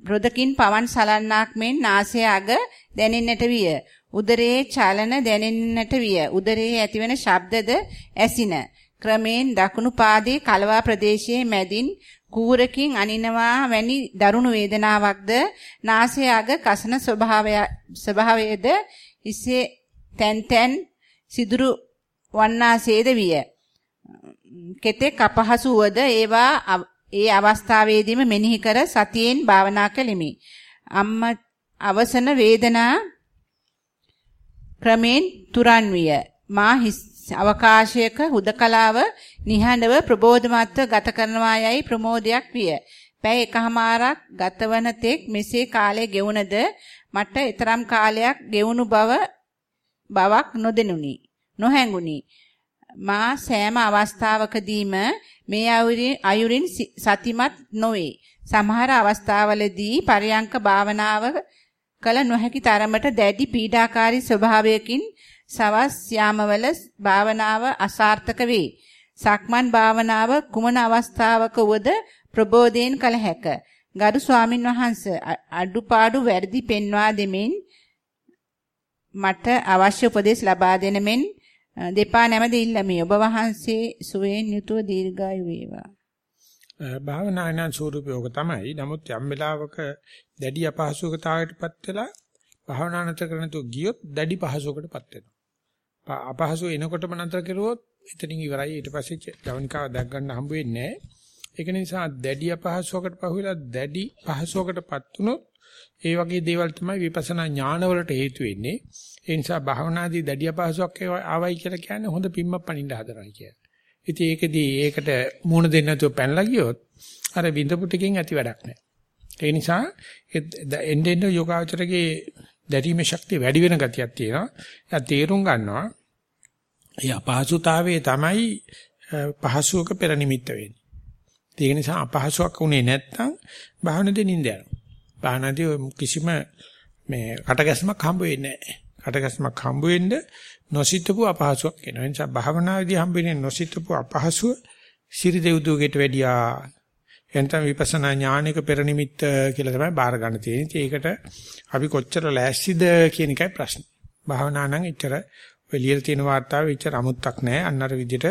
රොදකින් පවන් සලන්නාක් මෙන් නාසය අග දැනෙන්නට විය. උදරයේ චලන දැනෙන්නට විය. උදරයේ ඇතිවන ශබ්දද ඇසින. ක්‍රමයෙන් දකුණු පාදයේ කලවා ප්‍රදේශයේ මැදින් කූරකින් අනිනවා වැනි දරුණු වේදනාවක්ද නාසය අග කසන ස්වභාවය ස්වභාවයේද ඉසේ තැන් තැන් සිදුරු වන්නාසේද විය. කෙතෙක් අපහසු වද ඒවා ඒ අවස්ථාවේදීම මෙනෙහි කර සතියෙන් භාවනා කළෙමි. අම්ම අවසන වේදනා ක්‍රමෙන් තුරන් විය. මා අවකාශයක හුදකලාව නිහඬව ප්‍රබෝධමත්ව ගත කරනවා යයි ප්‍රමෝදයක් විය. පැය එකහමාරක් ගතවන තෙක් මෙසේ කාලය ගෙවුනද මට ඊතරම් කාලයක් ගෙවුණු බව බවක් නොදෙනුනි. නොහැඟුනි. මා සෑම අවස්ථාවකදීම මේ අයුරින් සතිමත් නොවේ. සමහර අවස්ථාවලදී පරියංක භාවනාව කල නොහැකි තරමට දැඩි පීඩාකාරී ස්වභාවයකින් සවස් යාමවල භාවනාව අසාර්ථක වේ. සක්මන් භාවනාව කුමන අවස්ථාවක වුවද ප්‍රබෝධයෙන් කල හැක. ගරු ස්වාමින් වහන්සේ අඩුපාඩු වැඩි පෙන්වා දෙමින් මට අවශ්‍ය උපදෙස් ලබා දෙන මෙන් දෙපා නැමද ඉල්ලමි. ඔබ වහන්සේ සුවයෙන් යුතුව දීර්ඝායු වේවා. භාවනායන ස්වරූපයෝග තමයි. නමුත් යම් වෙලාවක දැඩි අපහසුකතාවයකටපත් වෙලා භාවනා නැතර කරන තු ගියොත් දැඩි පහසුවකටපත් වෙනවා. අපහසු එනකොටම නැතර කෙරුවොත් එතනින් ඉවරයි. ඊට පස්සේ ජවනිකාව දැක් ගන්න හම්බ වෙන්නේ නැහැ. ඒක නිසා දැඩි අපහසුවකට පහුවෙලා දැඩි පහසුවකටපත් වුණොත් ඒ වගේ දේවල් තමයි විපස්සනා ඥානවලට හේතු වෙන්නේ. ඒ නිසා භාවනාදී දැඩි අපහසුයක් ආවයි කියලා කියන්නේ හොඳ පිම්මක් පනින්න හදනවා කියලා. ඉතින් ඒකදී ඒකට මූණ දෙන්න නැතුව පැනලා ගියොත් අර විඳපු ටිකෙන් ඇති වැඩක් නැහැ. ඒ නිසා එන්න එන්න යෝගාචරයේ දැරීමේ ශක්තිය වැඩි වෙන ගතියක් තියෙනවා. එයා තේරුම් ගන්නවා. ඒ අපහසුතාවයේ තමයි පහසුවක පෙර නිමිත්ත වෙන්නේ. ඒක නිසා අපහසුයක් උනේ නැත්නම් භාවනාවේ නිඳ යනවා. භාවනාවේ කිසිම මේ කටගැස්මක් හම්බ වෙන්නේ නැහැ. කටගැස්මක් හම්බ වෙන්න නොසිතපු අපහසුයක් එනවා. ඒ නිසා භාවනාවේදී හම්බෙන්නේ නොසිතපු අපහසුව සිරි දෙව්දුවකට වැඩියා එතන විපස්සනා ඥානික පෙර නිමිත්ත කියලා තමයි බාර ගන්න තියෙන්නේ. ඒකට අපි කොච්චර ලෑස්තිද කියන එකයි ප්‍රශ්නේ. භාවනා නම් එච්චර ඔය ලියලා තියෙන වාර්තාවේ එච්චර අමුත්තක් නැහැ. අන්නර විදිහට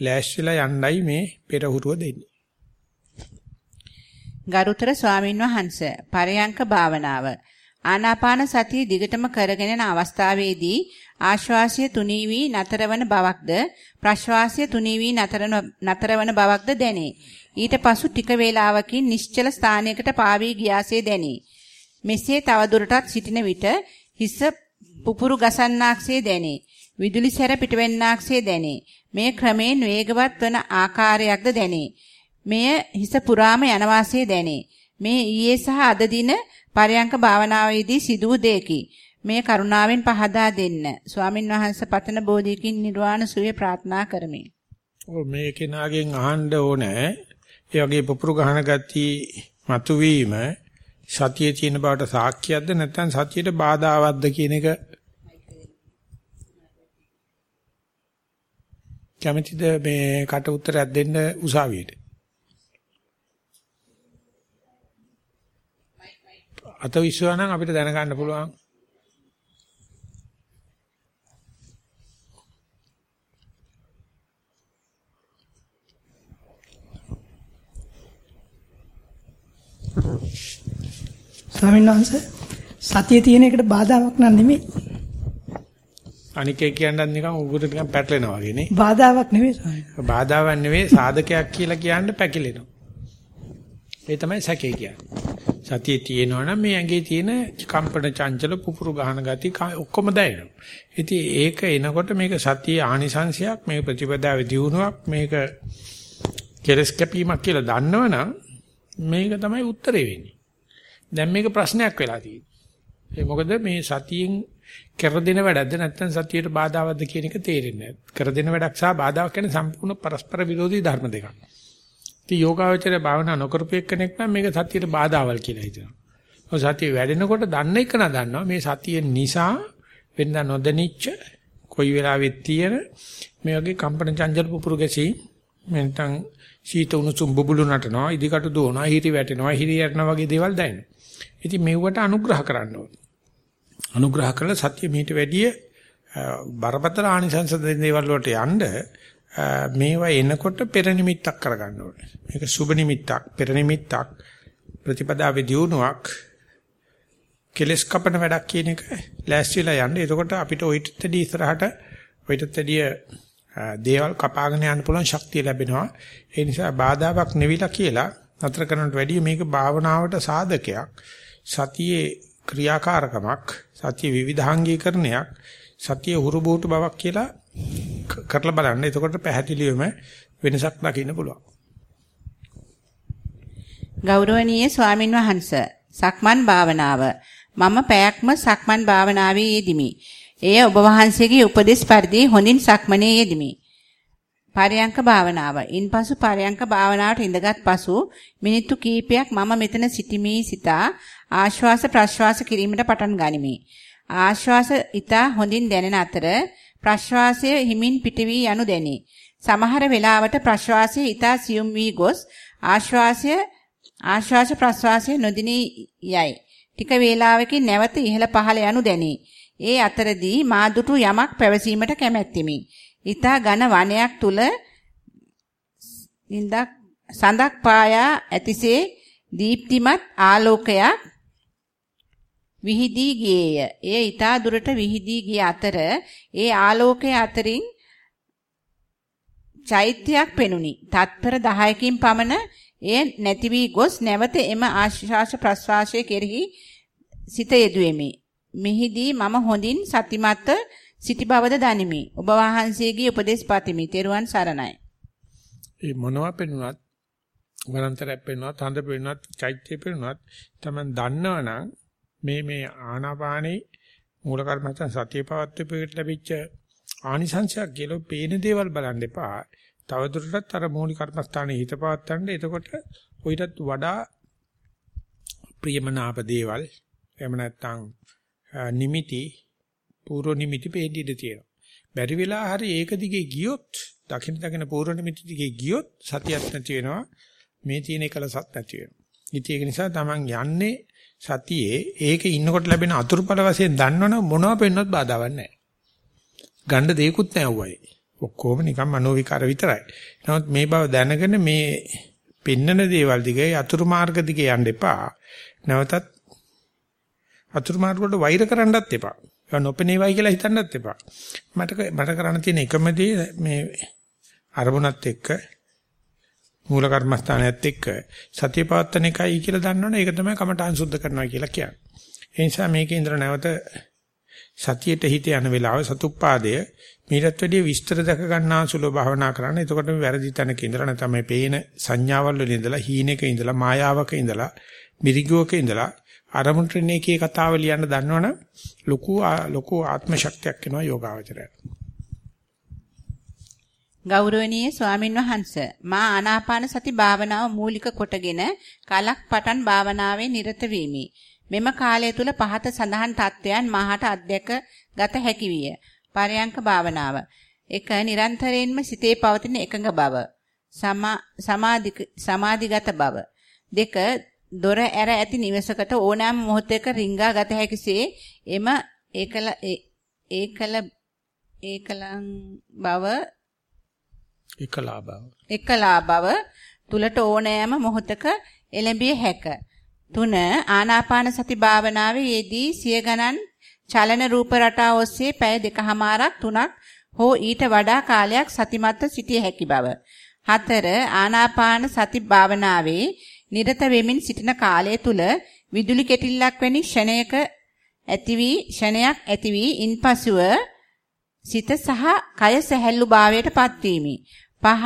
ලෑස්තිලා යන්නයි මේ පෙරහුරුව දෙන්නේ. ගරුතර ස්වාමින් වහන්සේ පරයන්ක භාවනාව ආනාපාන සතිය දිගටම කරගෙන යන අවස්ථාවේදී ආශ්වාසය තුනී වී නතරවන බවක්ද ප්‍රශ්වාසය තුනී වී නතරවන බවක්ද දැනේ. ඊට පසු ටික වේලාවකින් නිශ්චල ස්ථානයකට පාවී ගියාසේ දැනේ. මෙසේ තවදුරටත් සිටින විට හිස පුපුරු ගසන්නාක්සේ දැනේ. විදුලි සැර පිටවෙන්නාක්සේ දැනේ. මේ ක්‍රමයෙන් වේගවත් වන ආකාරයක්ද දැනේ. මෙය හිස පුරාම යන වාසේ දැනේ. මේ ඊයේ සහ අද දින පරයන්ක භාවනාවේදී සිදු වූ දෙකි. මේ කරුණාවෙන් පහදා දෙන්න. ස්වාමින් වහන්සේ පතන බෝධියකින් නිර්වාණ සුවය ප්‍රාර්ථනා කරමි. ඔව් මේ කෙනාගෙන් අහන්න ඕනේ. ඒ වගේ පුපුරු ගහන ගති මතුවීම සතියේ තියෙන බවට සාක්ෂියක්ද නැත්නම් සතියට බාධාවත්ද කියන එක කැමැතිද මේ කට උත්තරයක් දෙන්න උසාවියට අත විශ්වා නම් අපිට දැනගන්න පුළුවන් ස්වාමීන් වහන්සේ සතියේ තියෙන එකට බාධාවක් නන් නෙමෙයි. අනිකේ කියන්නත් නිකන් උගුර නිකන් පැටලෙනවා වගේ නේ. බාධාවක් නෙමෙයි ස්වාමීන්. බාධාවක් නෙමෙයි සාධකයක් කියලා කියන්න පැකිලෙනවා. ඒ තමයි සැකේ කියන්නේ. සතියේ තියෙනවා නම් මේ ඇඟේ තියෙන කම්පන චංචල පුපුරු ගහන ගති ඔක්කොම දැනෙනවා. ඉතින් ඒක එනකොට මේක සතියේ ආනිසංශයක් මේ ප්‍රතිපදාවේ දියුණුවක් මේක කෙලස් කැපීමක් කියලා දන්නවනම් මේක තමයි උත්තරේ වෙන්නේ. දැන් මේක ප්‍රශ්නයක් වෙලා තියෙන්නේ. ඒ මොකද මේ සතියෙන් කර දෙන වැඩක්ද නැත්නම් සතියට බාධාවත්ද කියන එක තේරෙන්නේ නැහැ. කර දෙන වැඩක් සහ බාධාවක් කියන්නේ සම්පූර්ණ පරස්පර විරෝධී ධර්ම දෙකක්. ඉතින් යෝගාවචරය භාවනා නොකරපු එක්කෙනෙක් නම් මේක සතියට බාධාවල් කියලා හිතනවා. ඔය සතිය වැඩෙනකොට දන්න එක නා දන්නවා මේ සතිය නිසා වෙනදා නොදැනිච්ච කොයි වෙලාවෙත් තියෙන මේ වගේ කම්පන චංචල පුපුරු ගැසී මෙන්ටන් සීත උණුසුම් බුබුලු නටනවා ඉදිකට දුවනවා හිරි වැටෙනවා හිරි යටනවා වගේ දේවල් දැනෙනවා. ඉතින් මෙව්වට අනුග්‍රහ කරන්න ඕනේ. අනුග්‍රහ කළා සත්‍ය මීට වැඩිය බරපතල ආනිසංස දෙන දේවල් වලට යන්න මේවා එනකොට පෙර නිමිත්තක් කරගන්න ඕනේ. මේක සුබ නිමිත්තක්, පෙර නිමිත්තක්, ප්‍රතිපදාවේ දියුණුවක්, කෙලස් කපන වැඩක් කියන එක ලෑස්තිලා යන්න. එතකොට අපිට ඔයිටදී ඉස්සරහට ඔයිටදී දේවල් කපාගෙන යන්න පුළුවන් ශක්තිය ලැබෙනවා. ඒ නිසා බාධාවක් නෙවිලා කියලා නතර කරනට වැඩිය මේක භාවනාවට සාධකයක්. සතියේ ක්‍රියාකාරකමක්, සතිය විවිධාංගීකරණයක්, සතිය හුරුබූටු බවක් කියලා කරලා බලන්න. එතකොට පැහැදිලිවම වෙනසක් දකින්න පුළුවන්. ගෞරවනීය ස්වාමින් වහන්සේ සක්මන් භාවනාව මම පැයක්ම සක්මන් භාවනාවේ යෙදිමි. එය ඔබ වහන්සේගේ උපදෙස් පරිදි හොඳින් සක්මනේ යෙදිමි. පරයන්ක භාවනාව. ඉන්පසු පරයන්ක භාවනාවට ඉඳගත් පසු මිනිත්තු කිහිපයක් මම මෙතන සිටිමි සිතා ආශ්වාස ප්‍රශ්වාස කිරීමට පටන් ගනිමි. ආශ්වාස ඊතා හොඳින් දැනෙන අතර ප්‍රශ්වාසය හිමින් පිට වී යනු දැනේ. සමහර වෙලාවට ප්‍රශ්වාසය ඊතා සියුම් වී ගොස් ආශ්වාසය ආශ්වාස ප්‍රශ්වාසය නොදිනී යයි. ටික වේලාවකින් නැවත ඉහළ පහළ යනු දැනේ. ඒ අතරදී මා දුටු යමක් පැවසීමට කැමැත්තිමි. ඊතා ඝන වනයක් තුල නින්දක් සඳක් පායා ඇතිසේ දීප්තිමත් ආලෝකයක් විහිදී ගියේය. එය ඊතා දුරට විහිදී ගිය අතර ඒ ආලෝකය අතරින් චෛත්‍යයක් පෙනුනි. තත්පර 10කින් පමණ එය නැති වී ගොස් නැවත එම ආශ්වාස ප්‍රශ්වාසයේ කෙරෙහි සිත යෙදුවෙමි. මෙහිදී මම හොඳින් සතිමත් සිටි බවද දනිමි. ඔබ වහන්සේගේ උපදේශ පතිමි. තෙරුවන් සරණයි. ඒ මොනවා පෙන්ුණත් වරන්තරයක් පෙන්ුණත් හඳ පෙන්ුණත් චෛත්‍ය පෙන්ුණත් Taman දන්නවනම් මේ මේ ආනාපානේ මූල කර්මස්ථාන සතිය පවත්වපෙකට ලැබිච්ච ආනිසංශයක් කියලා පේන දේවල් බලන්න එපා. තවදුරටත් අර මූලික කර්මස්ථානයේ හිත පවත්තන්න එතකොට ඔయితත් වඩා ප්‍රියමනාප දේවල් එහෙම නැත්නම් නිමිති පූර්ව නිමිති පේන්න ඉඩ තියෙනවා. බැරි වෙලා හරි ඒක දිගේ ගියොත් දකින්න දකින්න පූර්ව නිමිති දිගේ ගියොත් සතියක් නැති වෙනවා. මේ තියෙන එකලසත් නැති වෙනවා. ඉතින් ඒක නිසා Taman යන්නේ සතියේ ඒකේ ඉන්නකොට ලැබෙන අතුරුඵල වශයෙන් දන්නවනම් මොනව පෙන්නොත් බාධාවක් නැහැ. ගණ්ඩ දෙයක්වත් නැහැ වුවයි. ඔක්කොම නිකන් මනෝ විකාර විතරයි. නමුත් මේ බව දැනගෙන මේ පෙන්නන දේවල් දිගේ අතුරු මාර්ග දිගේ යන්න එපා. නැවතත් වතුර මාර්ගවලට වෛර කරන්නත් එපා. ඒවා නොපෙනේවයි කියලා හිතන්නත් එපා. මට මට කරන්න තියෙන එකම දේ මේ අරමුණත් එක්ක මූල කර්මස්ථානයත් එක්ක සතිය පවත්තන එකයි කියලා දන්නවනේ ඒක තමයි කමඨාන් සුද්ධ කරනවා කියලා කියන්නේ. ඒ නිසා මේකේ ඉඳලා නැවත සතියට හිත යන වෙලාව සතුප්පාදය මීටත් වැඩිය විස්තර දැක ගන්නාසුලෝ භාවනා කරන්න. එතකොට මේ වැරදි තැනක ඉඳලා නැත්නම් මේ පේන සංඥාවල් වල ඉඳලා හීනෙක ඉඳලා මායාවක ඉඳලා මිරිගුවක ඉඳලා අරමුණට එකේ කතාව ලියන්න දන්නවනම් ලොකු ලොකු ආත්ම ශක්තියක් එනවා යෝගාවචරයට. ගෞරවනීය ස්වාමින් වහන්සේ මා ආනාපාන සති භාවනාව මූලික කොටගෙන කලක් පටන් භාවනාවේ නිරත වීමි. මෙම කාලය තුල පහත සඳහන් තත්වයන් මාහට අධ්‍යක ගත හැකි විය. පරයන්ක භාවනාව. එක නිරන්තරයෙන්ම සිතේ පවතින එකඟ බව. සමාධිගත බව. දෙක දොර ඇර ඇති නිවසකට ඕනෑම මොහොතක රිංගා ගත හැකිසේ එම ඒකල ඒකල ඒකලං බව එකලා බව එකලා බව තුලට ඕනෑම මොහොතක එළඹිය හැක. තුන ආනාපාන සති භාවනාවේ යෙදී සිය ගණන් චලන රූප රටා ඔස්සේ පැය දෙකහමාරක් තුනක් හෝ ඊට වඩා කාලයක් සතිමත්ව සිටිය හැකි බව. හතර ආනාපාන සති භාවනාවේ නිරත වෙමින් සිටින කාලය තුල විදුලි කෙටිල්ලක් වැනි ෂණයක ඇති වී ෂණයක් ඇති වී ඉන්පසුව සිත සහ කය සැහැල්ලු භාවයට පත්වීමි. පහ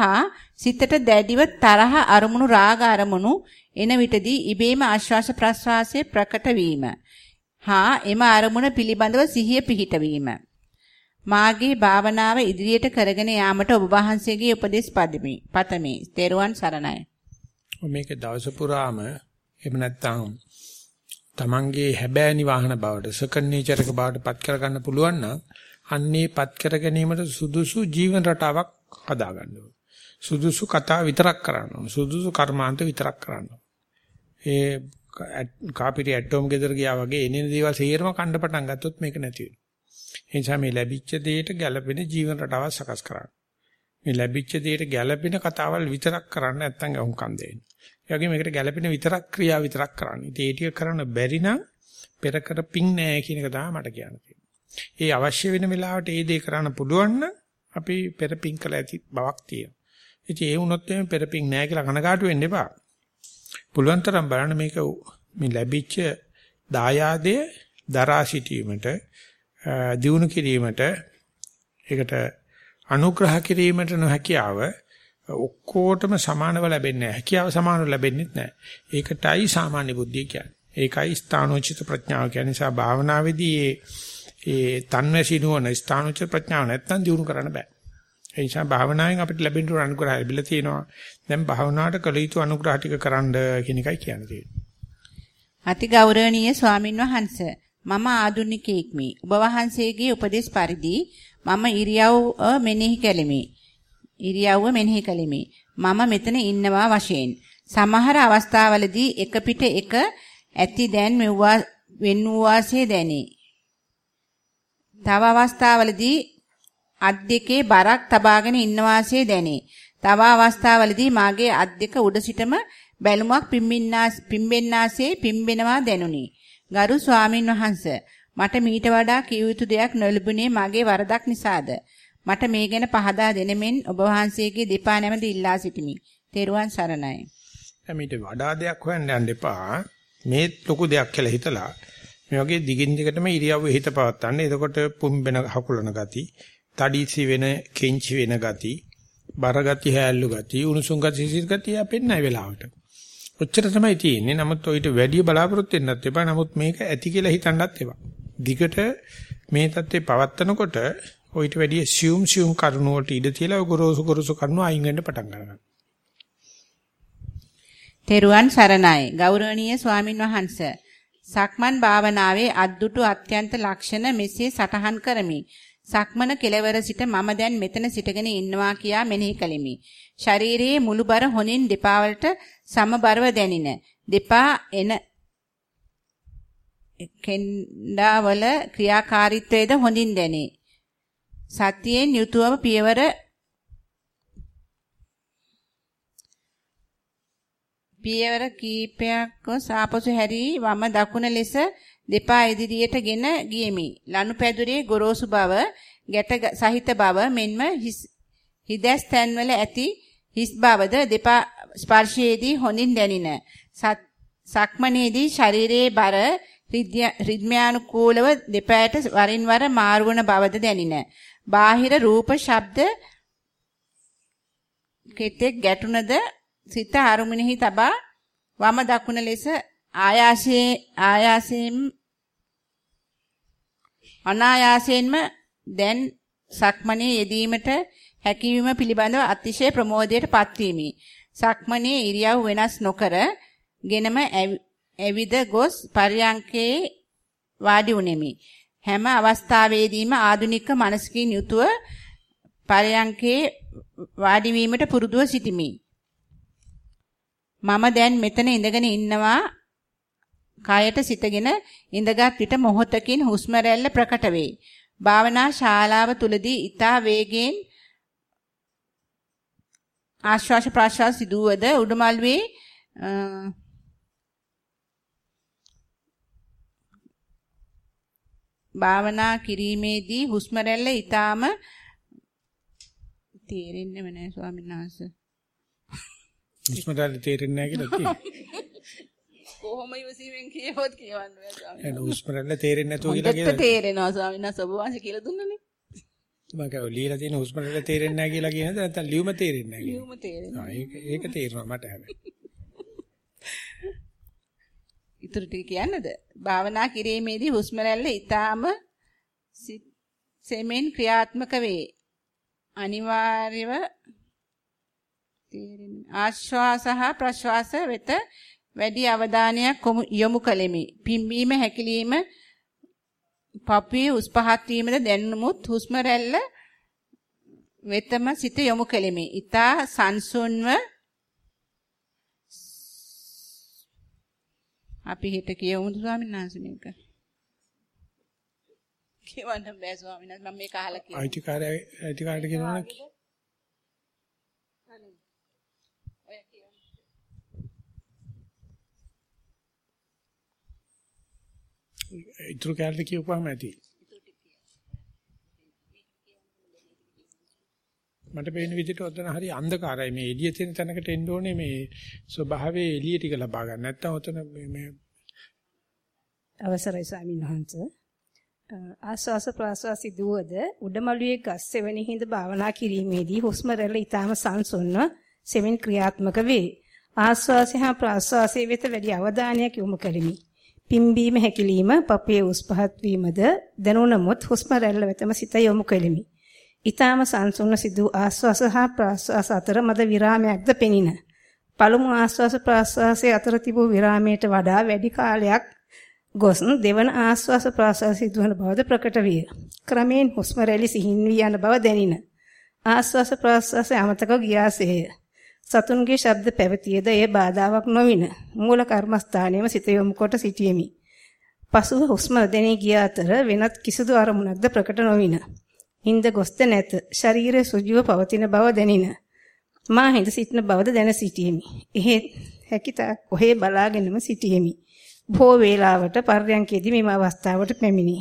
සිතට දැඩිව තරහ අරමුණු රාග අරමුණු එන විටදී ඉබේම ආශ්වාස ප්‍රශ්වාසයේ ප්‍රකට වීම. හා එම අරමුණ පිළිබඳව සිහිය පිහිටවීම. මාගේ භාවනාව ඉදිරියට කරගෙන යාමට ඔබ වහන්සේගේ උපදෙස් පදමි. පතමි. තෙරුවන් සරණයි. මේක දවස පුරාම එහෙම නැත්නම් තමන්ගේ හැබෑනි වාහන බවට සකන් නේචර් එක බවට පත් කරගන්න පුළුවන් නම් අන්නේ පත් කර ගැනීමට සුදුසු ජීවන රටාවක් හදා ගන්න ඕන. සුදුසු කතා විතරක් කරන්න ඕන. සුදුසු කර්මාන්ත විතරක් කරන්න ඕන. ඒ කාපිරි ඇටෝම් ගෙදර ගියා වගේ එනින දේවල් සේරම කණ්ඩ පටන් ගත්තොත් මේක නැති වෙනවා. ඒ නිසා මේ ලැබිච්ච දෙයට ගැළපෙන ජීවන රටාවක් සකස් කරන්න. මේ ලැබිච්ච දෙයට ගැළපෙන කතාවල් විතරක් කරන්න නැත්නම් අහුම්කම් දෙන්න. ඒ වගේ මේකට ගැළපෙන විතරක් ක්‍රියා විතරක් කරන්න. ඉතින් ඒ ටික කරන්න බැරි නම් පෙර කර පිං නෑ කියන එක තමයි මට කියන්න තියෙන්නේ. ඒ අවශ්‍ය වෙන වෙලාවට ඒ දේ කරන්න පුළුවන් නම් අපි පෙර පිං කළ ඇති බවක් තියෙනවා. ඉතින් ඒ වුණොත් එimhe පෙර පිං නෑ කියලා කනගාටු වෙන්න එපා. පුළුවන් තරම් බලන්න මේක මේ ලැබිච්ච දායාදය දරා සිටීමට දිනු කිරීමට ඒකට අනුග්‍රහ කිරීමට නොහැකියාව ඔක්කොටම සමානව ලැබෙන්නේ නැහැ. හැකියාව සමානව ලැබෙන්නේ නැහැ. ඒකටයි සාමාන්‍ය බුද්ධිය කියන්නේ. ඒකයි ස්ථානෝචිත ප්‍රඥාව කියන්නේ. නිසා භාවනාවේදී ඒ ඒ තන්වැසි නුවණ ස්ථානෝචිත ප්‍රඥාව නැත්තම් දිනු කරන්න බෑ. ඒ නිසා භාවනාවෙන් අපිට ලැබෙන අනුග්‍රහය ලැබිලා තියෙනවා. දැන් භාවනාවට කළ යුතු අනුග්‍රහ ටික කරන්න කියන එකයි කියන්න තියෙන්නේ. අති ගෞරවනීය ස්වාමින් වහන්සේ මම ආදුනිකෙක්මි. ඔබ වහන්සේගේ උපදේශ පරිදි මම ඉරියව් මෙනෙහි කෙලිමි. ඉරියව්ව මෙනෙහි කෙලිමි. මම මෙතන ඉන්නවා වශයෙන්. සමහර අවස්ථාවලදී එක පිට එක ඇති දැන් මෙව්වා වෙන් වූ වාසේ දැනේ. තව අවස්ථාවලදී අත් දෙකේ බරක් තබාගෙන ඉන්න වාසේ දැනේ. තව අවස්ථාවලදී මාගේ අත් දෙක උඩ සිටම බැලුමක් පිම්බෙන්නාසේ පිම්බෙනවා දැනුනි. ගරු ස්වාමින් වහන්සේ මට මීට වඩා කිය යුතු දෙයක් නොලැබුණේ මගේ වරදක් නිසාද? මට මේ ගැන පහදා දෙනෙමින් ඔබ වහන්සේගේ දෙපා නැමැද ඉල්ලා සිටිමි. තෙරුවන් සරණයි. මීට වඩා දෙයක් හොයන්න යන්න එපා. මේ ලොකු දෙයක් කියලා හිතලා මේ වගේ දිගින් දිගටම ඉරියව්ව හිත පවත්තන්නේ. එතකොට පුම්බෙන හකුලන ගති, තඩීසි වෙන කෙන්චි වෙන ගති, බර ගති හැල්ලු ගති, උණුසුම් ගති සිසිල් ගති අපෙන්නයි වෙලාවට. ඔච්චර තමයි තියෙන්නේ. නමුත් ඔయిత වැඩි බලාපොරොත්තු වෙන්නත් එපා. නමුත් මේක ඇති කියලා හිතන්නත් එපා. දිගට මේ தත්ත්වේ පවත්නකොට ඔయిత වැඩි assume assume කරුණු වලට ඉඩ තියලා ගොරෝසු ගොරෝසු කරුණු අයින් වෙන්න පටන් ගන්නවා. තෙරුවන් සරණයි ගෞරවනීය ස්වාමින් වහන්සේ සක්මන් භාවනාවේ අද්දුටු අත්‍යන්ත ලක්ෂණ මෙසේ සටහන් කරමි. සක්මන කෙලවර සිට මම දැන් මෙතන සිටගෙන ඉන්නවා කියා මෙනෙහි කළෙමි. ශරීරයේ මුළු බර හොනින් දෙපා වලට සමබරව දැනින. දෙපා එන කෙන්ඩාවල ක්‍රියාකාරීත්වයේද හොඳින් දැනේ. සතියෙන් යුතුවම පියවර පියවර කීපයක් සාපසු හැරී වම දකුණ ලෙස දෙපා ඉදිරියටගෙන ගියමි. ලනුපැදුරේ ගොරෝසු බව, ගැට සහිත බව මෙන්ම හිදැස් තැන්වල ඇති හිස් බවද දෙපා ස්පර්ශයේදී හොඳින් දැනින. සක්මනේදී ශරීරයේ බර රිද්මයානුකූලව දෙපෑට වරින් වර මාරුවන බවද දැනින. බාහිර රූප ශබ්ද කෙතෙක් ගැටුණද සිත අරුමුණෙහි තබා වම දකුණ ලෙස ආයාසයේ ආයාසයෙන් අනායාසයෙන්ම දැන් සක්මනේ යෙදීමට හැකියවීම පිළිබඳව අතිශය ප්‍රමෝදයට පත්වීමි. සක්මනේ ඉරියව් වෙනස් නොකර ගෙනම ඇවිද ගොස් පරියංකේ වාඩි උනේමි. හැම අවස්ථාවේදීම ආධුනික මනසකින් යුතුව පරියංකේ වාඩි වීමට පුරුදුව සිටිමි. මම දැන් මෙතන ඉඳගෙන ඉන්නවා කයට සිටගෙන ඉඳගත් විට මොහොතකින් හුස්ම රැල්ල ප්‍රකට වේ. භාවනා ශාලාව තුලදී ඊතා වේගයෙන් ආශ්වාස ප්‍රාශ්වාස සිදුවද උඩුමල්වේ භාවනා කිරීමේදී හුස්ම රැල්ල ඊටාම තේරෙන්නේම නැහැ ස්වාමීන් වහන්සේ. හුස්ම රැල්ල තේරෙන්නේ නැහැ කියලා කිව්වා. කොහොම ඉවසීමෙන් කියවොත් කියවන්න ස්වාමීන් වහන්සේ. හුස්ම රැල්ල තේරෙන්නේ නැතුව කියලා කියනවා. තේරෙනවා ස්වාමීන් වහන්සේ ඔබ වහන්සේ කියලා දුන්නනේ. මම කියව ලියලා තියෙන හුස්ම රැල්ල තේරෙන්නේ නැහැ කියලා කියනද නැත්නම් ලියුම තේරෙන්නේ නැහැ ලියුම තේරෙනවා. ඒක ඒක තේරෙනවා මට හැබැයි. ඉතුරු ටික කියන්නද? භාවනා කිරීමේදී හුස්ම රැල්ල ඊටාම සෙමෙන් ක්‍රියාත්මක වේ. අනිවාර්යව තේරෙන්නේ ආශ්වාස හා ප්‍රශ්වාස වෙත වැඩි අවධානයක් යොමු කළෙමි. පිම්බීම හැකිලිම පපුවේ උස් පහත් වීමද දැනුමුත් හුස්ම රැල්ල වෙතම සිත යොමු කෙලිමි. ඊතා සංසුන්ව අපි හිත කියවමු ස්වාමීන් වහන්සේ මේක. කියවන්න බෑ ස්වාමීන් වහන්සේ මම මේක අහලා කියනවා. අයිතිකාරය අයිතිකාරට කියනවනේ. ඉතුරු කැලේ කියපුවාම ඇති. මට පේන විදිහට ඔතන හරි අන්ධකාරයි මේ එළිය තියෙන තැනකට එන්න ඕනේ මේ ස්වභාවයේ එළිය ටික ලබා ගන්න. නැත්තම් ඔතන මේ අවසරයි ස්වාමීන් වහන්සේ. ආස්වාස ප්‍රාස්වාස සිදුවද උඩමළුවේ ගස් සෙවණි හිඳ භාවනා කිරීමේදී හුස්ම රැල්ල ඊටම සංසුන්ව සෙවෙන් ක්‍රියාත්මක වේ. ආස්වාසය හා ප්‍රාස්වාසයේ වෙත වැඩි අවධානයක් යොමු කරමි. පිම්බීම හැකිලිම පපුවේ උස් පහත් වීමද දැනුණමුත් හුස්ම රැල්ල වෙතම සිත යොමු කෙලිමි. ඊටාම සංසුන්ව සිදු ආස්වාස හා ප්‍රාස්වාස අතර මද විරාමයක්ද පෙනින. පළමු ආස්වාස ප්‍රාස්වාසයේ අතර තිබූ විරාමයට වඩා වැඩි කාලයක් ගොස් දෙවන ආස්වාස ප්‍රාස්වාස සිදුවන බවද ප්‍රකට විය. ක්‍රමයෙන් හුස්ම රැලි සිහින් වී යන බව දැනින. ආස්වාස ප්‍රාස්වාස අමතක ගියාසේය. සතුන්ගේ ශබ්ද පැවතියද එය බාධාවක් නොවින. මූල කර්මස්ථානයේම සිත යොමු කොට සිටියෙමි. පසුව හුස්ම දැනී ගිය අතර වෙනත් කිසිදු අරමුණක්ද ප්‍රකට නොවින. හිඳ ගොස්ත නැත. ශරීරයේ සුජීව පවතින බව දැනින. මා හිඳ සිටින බවද දැන සිටියෙමි. එහෙත් හැකිතා කොහේ බලාගෙනම සිටියෙමි. බොහෝ වේලාවට පර්යංකයේදී මෙම අවස්ථාවට පැමිණි.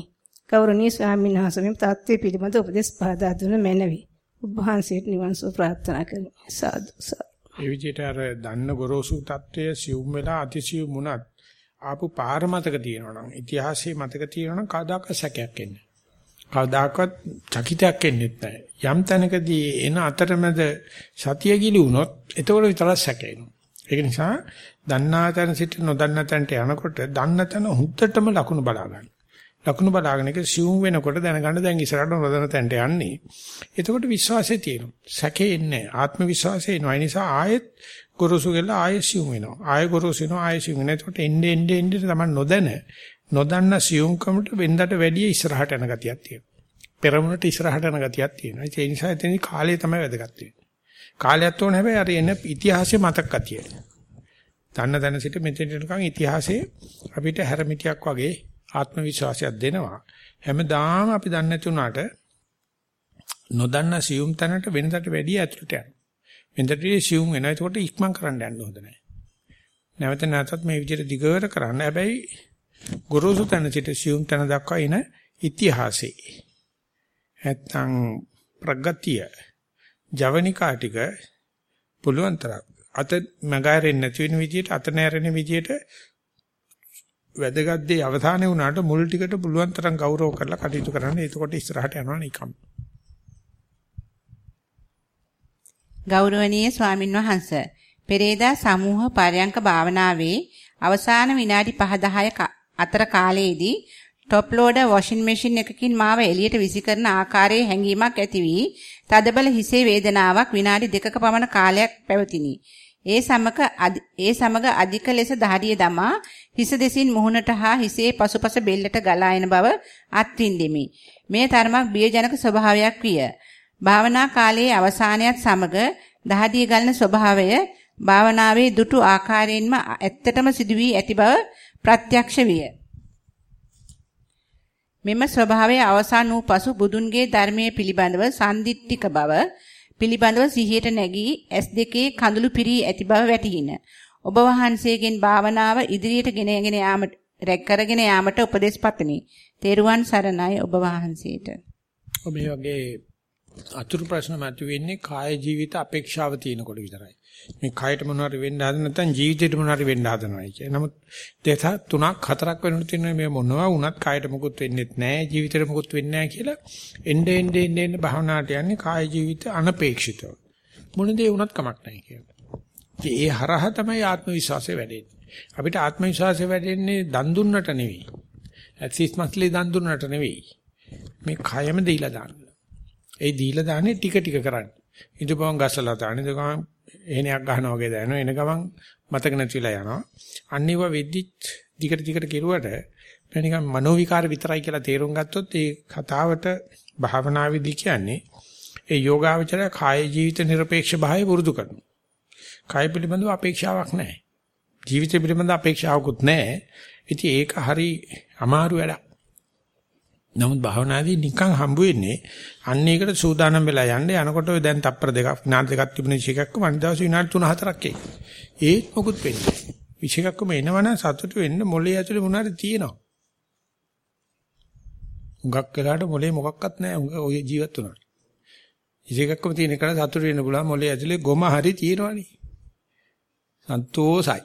ගෞරවනීය ස්වාමීන් වහන්සේ මේ තත්ත්වය පිළිබඳ උපදෙස් පහදා දුන මැනවි. ඔබ වහන්සේට නිවන් සුව ප්‍රාර්ථනා කරමි. සාදු සාදු. ඒ විදිහට අර දන්න ගොරෝසු తত্ত্বය සියුම් වෙලා අතිසියුම් වුණත් ආපු පාර මතක තියෙනවා නම් ඉතිහාසයේ මතක තියෙනවා නම් කවදාක සැකයක් එන්නේ. කවදාකවත් චකිතයක් එන්නේ නැහැ. යම් තැනකදී එන අතරමැද සතිය ගිලි වුණොත් එතකොට විතරක් සැකේනවා. ඒක නිසා දන්නා තැන සිට නොදන්නා තැනට යනකොට දන්න තැන හුත්තටම ලකුණු බලා ගන්න. ලකුණු බලාගෙන ඒක සිවුම් වෙනකොට දැනගන්න දැන් ඉස්සරහට නොදන්න තැනට යන්නේ. එතකොට විශ්වාසය තියෙනවා. සැකේ එන්නේ ආත්ම විශ්වාසය එනවා. ඒ නිසා ආයෙත් ගොරෝසු ගලා ආයෙ සිවුම් වෙනවා. ආයෙ ගොරෝසු වෙනවා ආයෙ සිවුම් වෙනවා. එතකොට එන්නේ එන්නේ එන්නේ තමයි නොදැන නොදන්න සියුම්කමට වෙන්දට වැඩිය ඉස්සරහට යන ගතියක් තියෙනවා. පෙරමුණට ඉස්සරහට යන ගතියක් තියෙනවා. ඒ නිසා එතනදී කාලය තමයි වැදගත් වෙන්නේ. කාලයක් තෝරන හැබැයි අර එන ඉතිහාසයේ මතක ගතිය. දන්න දැන සිට මෙතෙන් යනකම් ඉතිහාසයේ අපිට හැරමිටියක් වගේ ආත්ම විශ්වාසයක් දෙනවා. හැමදාම අපි දන්නේ නැති උනාට නොදන්න සියුම් තැනට වෙනදට වැඩිය ඇතුළට යනවා. වෙනදට සියුම් වෙනවා. ඒකට ඉක්මන් කරන්න යන්න හොඳ නැහැ. නැවත නැවතත් මේ විදිහට දිගට කරන්න. හැබැයි ගුරුසු තැන සිට සියුම් තැන දක්වා එන ඉතිහාසෙ. නැත්තම් ප්‍රගතිය ජවනිකා ටික පුළුවන් තරම් අත මගහැරෙන්නේ නැති වෙන විදිහට අත නැරෙන විදිහට වැදගත් දේ අවධානය වුණාට මුල් ටිකට පුළුවන් තරම් ගෞරව කරලා කටයුතු කරන්න. එතකොට ඉස්සරහට යනවා නිකම්. ගෞරවනීය ස්වාමින් වහන්සේ පෙරේදා සමූහ පරයන්ක භාවනාවේ අවසාන විනාඩි 5-10 අතර කාලයේදී টොප් ලෝඩර් වොෂින් මැෂින් එකකින් මාව එළියට විසිකරන ආකාරයේ හැඟීමක් ඇති වී තදබල හිසේ වේදනාවක් විනාඩි දෙකක පමණ කාලයක් පැවතිනි. ඒ සමග ඒ සමග අධික ලෙස දහඩිය දමා හිස දෙසින් මුහුණට හා හිසේ පසුපස බෙල්ලට ගලා එන බව අත්විඳෙමි. මේ තරමක් බියජනක ස්වභාවයක් විය. භාවනා කාලයේ අවසානයත් සමග දහඩිය ගලන ස්වභාවය භාවනාවේ දුටු ආකාරයෙන්ම ඇත්තටම සිදු වී ඇති බව ප්‍රත්‍යක්ෂ විය. මෙම ස්වභාවය අවසන් වූ පසු බුදුන්ගේ ධර්මයේ පිළිබඳව සම්දිත්තික බව පිළිබඳව සිහියට නැගී S2 කඳුළු පිරී ඇති බව වැටහින. ඔබ වහන්සේගෙන් භාවනාව ඉදිරියට ගෙනගෙන යාමට රැක් කරගෙන යාමට උපදෙස් පතමි. තෙරුවන් සරණයි ඔබ වහන්සේට. මේ වගේ අතුරු ප්‍රශ්න මතුවෙන්නේ කාය ජීවිත අපේක්ෂාව තියෙනකොට විතරයි. මේ කයට මොනවාරි වෙන්න හදන නැත්නම් ජීවිතේට මොනවාරි වෙන්න හදනවායි කිය. නමුත් දෙක තුනක් හතරක් වෙනකොට තියෙනවා මේ මොනවා වුණත් කයට මොකුත් වෙන්නේත් නැහැ ජීවිතේට මොකුත් වෙන්නේ නැහැ කියලා එnde ende ende ende භවනාට යන්නේ කාය ජීවිත අනපේක්ෂිතව. මොන දේ වුණත් කමක් නැහැ කියලා. ඒ හරහා තමයි ආත්ම විශ්වාසය වැඩෙන්නේ. අපිට ආත්ම විශ්වාසය වැඩෙන්නේ දන් දුන්නට නෙවෙයි. ඇත්සිස් මස්ලි දන් දුන්නට නෙවෙයි. මේ කයම දීලා දාන්න. ඒ දීලා දාන්නේ ටික ටික කරන්න. ඉදපුවම ගසලා දාන්නේ. එතකම එහෙණයක් ගන්නවා වගේ දැනෙනවා. එන ගමන් මතක නැතිලා යනවා. අන්නේව වෙද්දිත් දිගට දිගට කෙරුවට මම නිකන් මනෝ විකාර විතරයි කියලා තේරුම් ගත්තොත් ඒ කතාවට භාවනාවේදී කියන්නේ ඒ යෝගාවචරය කාය ජීවිත নিরপেক্ষ භාවය වරුදු කරනවා. කය පිළිබඳව අපේක්ෂාවක් නැහැ. ජීවිතය පිළිබඳ අපේක්ෂාවකුත් නැහැ. ඉතින් ඒක හරි අමාරු වැඩක්. නමුත් භාවනාදී නිකන් හම්බ වෙන්නේ අන්න ඒකට සූදානම් වෙලා යන්න යනකොට ඔය දැන් තප්පර දෙකක් විනාඩි දෙකක් තිබුණේ එකක් වань දවස් විනාඩි 3-4ක් එයි. ඒත් මොකුත් වෙන්නේ නැහැ. විශේෂකම එනවනම් සතුට වෙන්න මොලේ ඇතුලේ මොනාරි තියෙනවා. උඟක් වෙලාට මොලේ මොකක්වත් නැහැ. ඔය ජීවත් වුණා. විශේෂකම තියෙන එක සතුට වෙන්න පුළුවන් මොලේ ඇතුලේ ගොම හරි තියෙනවනේ. සන්තෝසයි.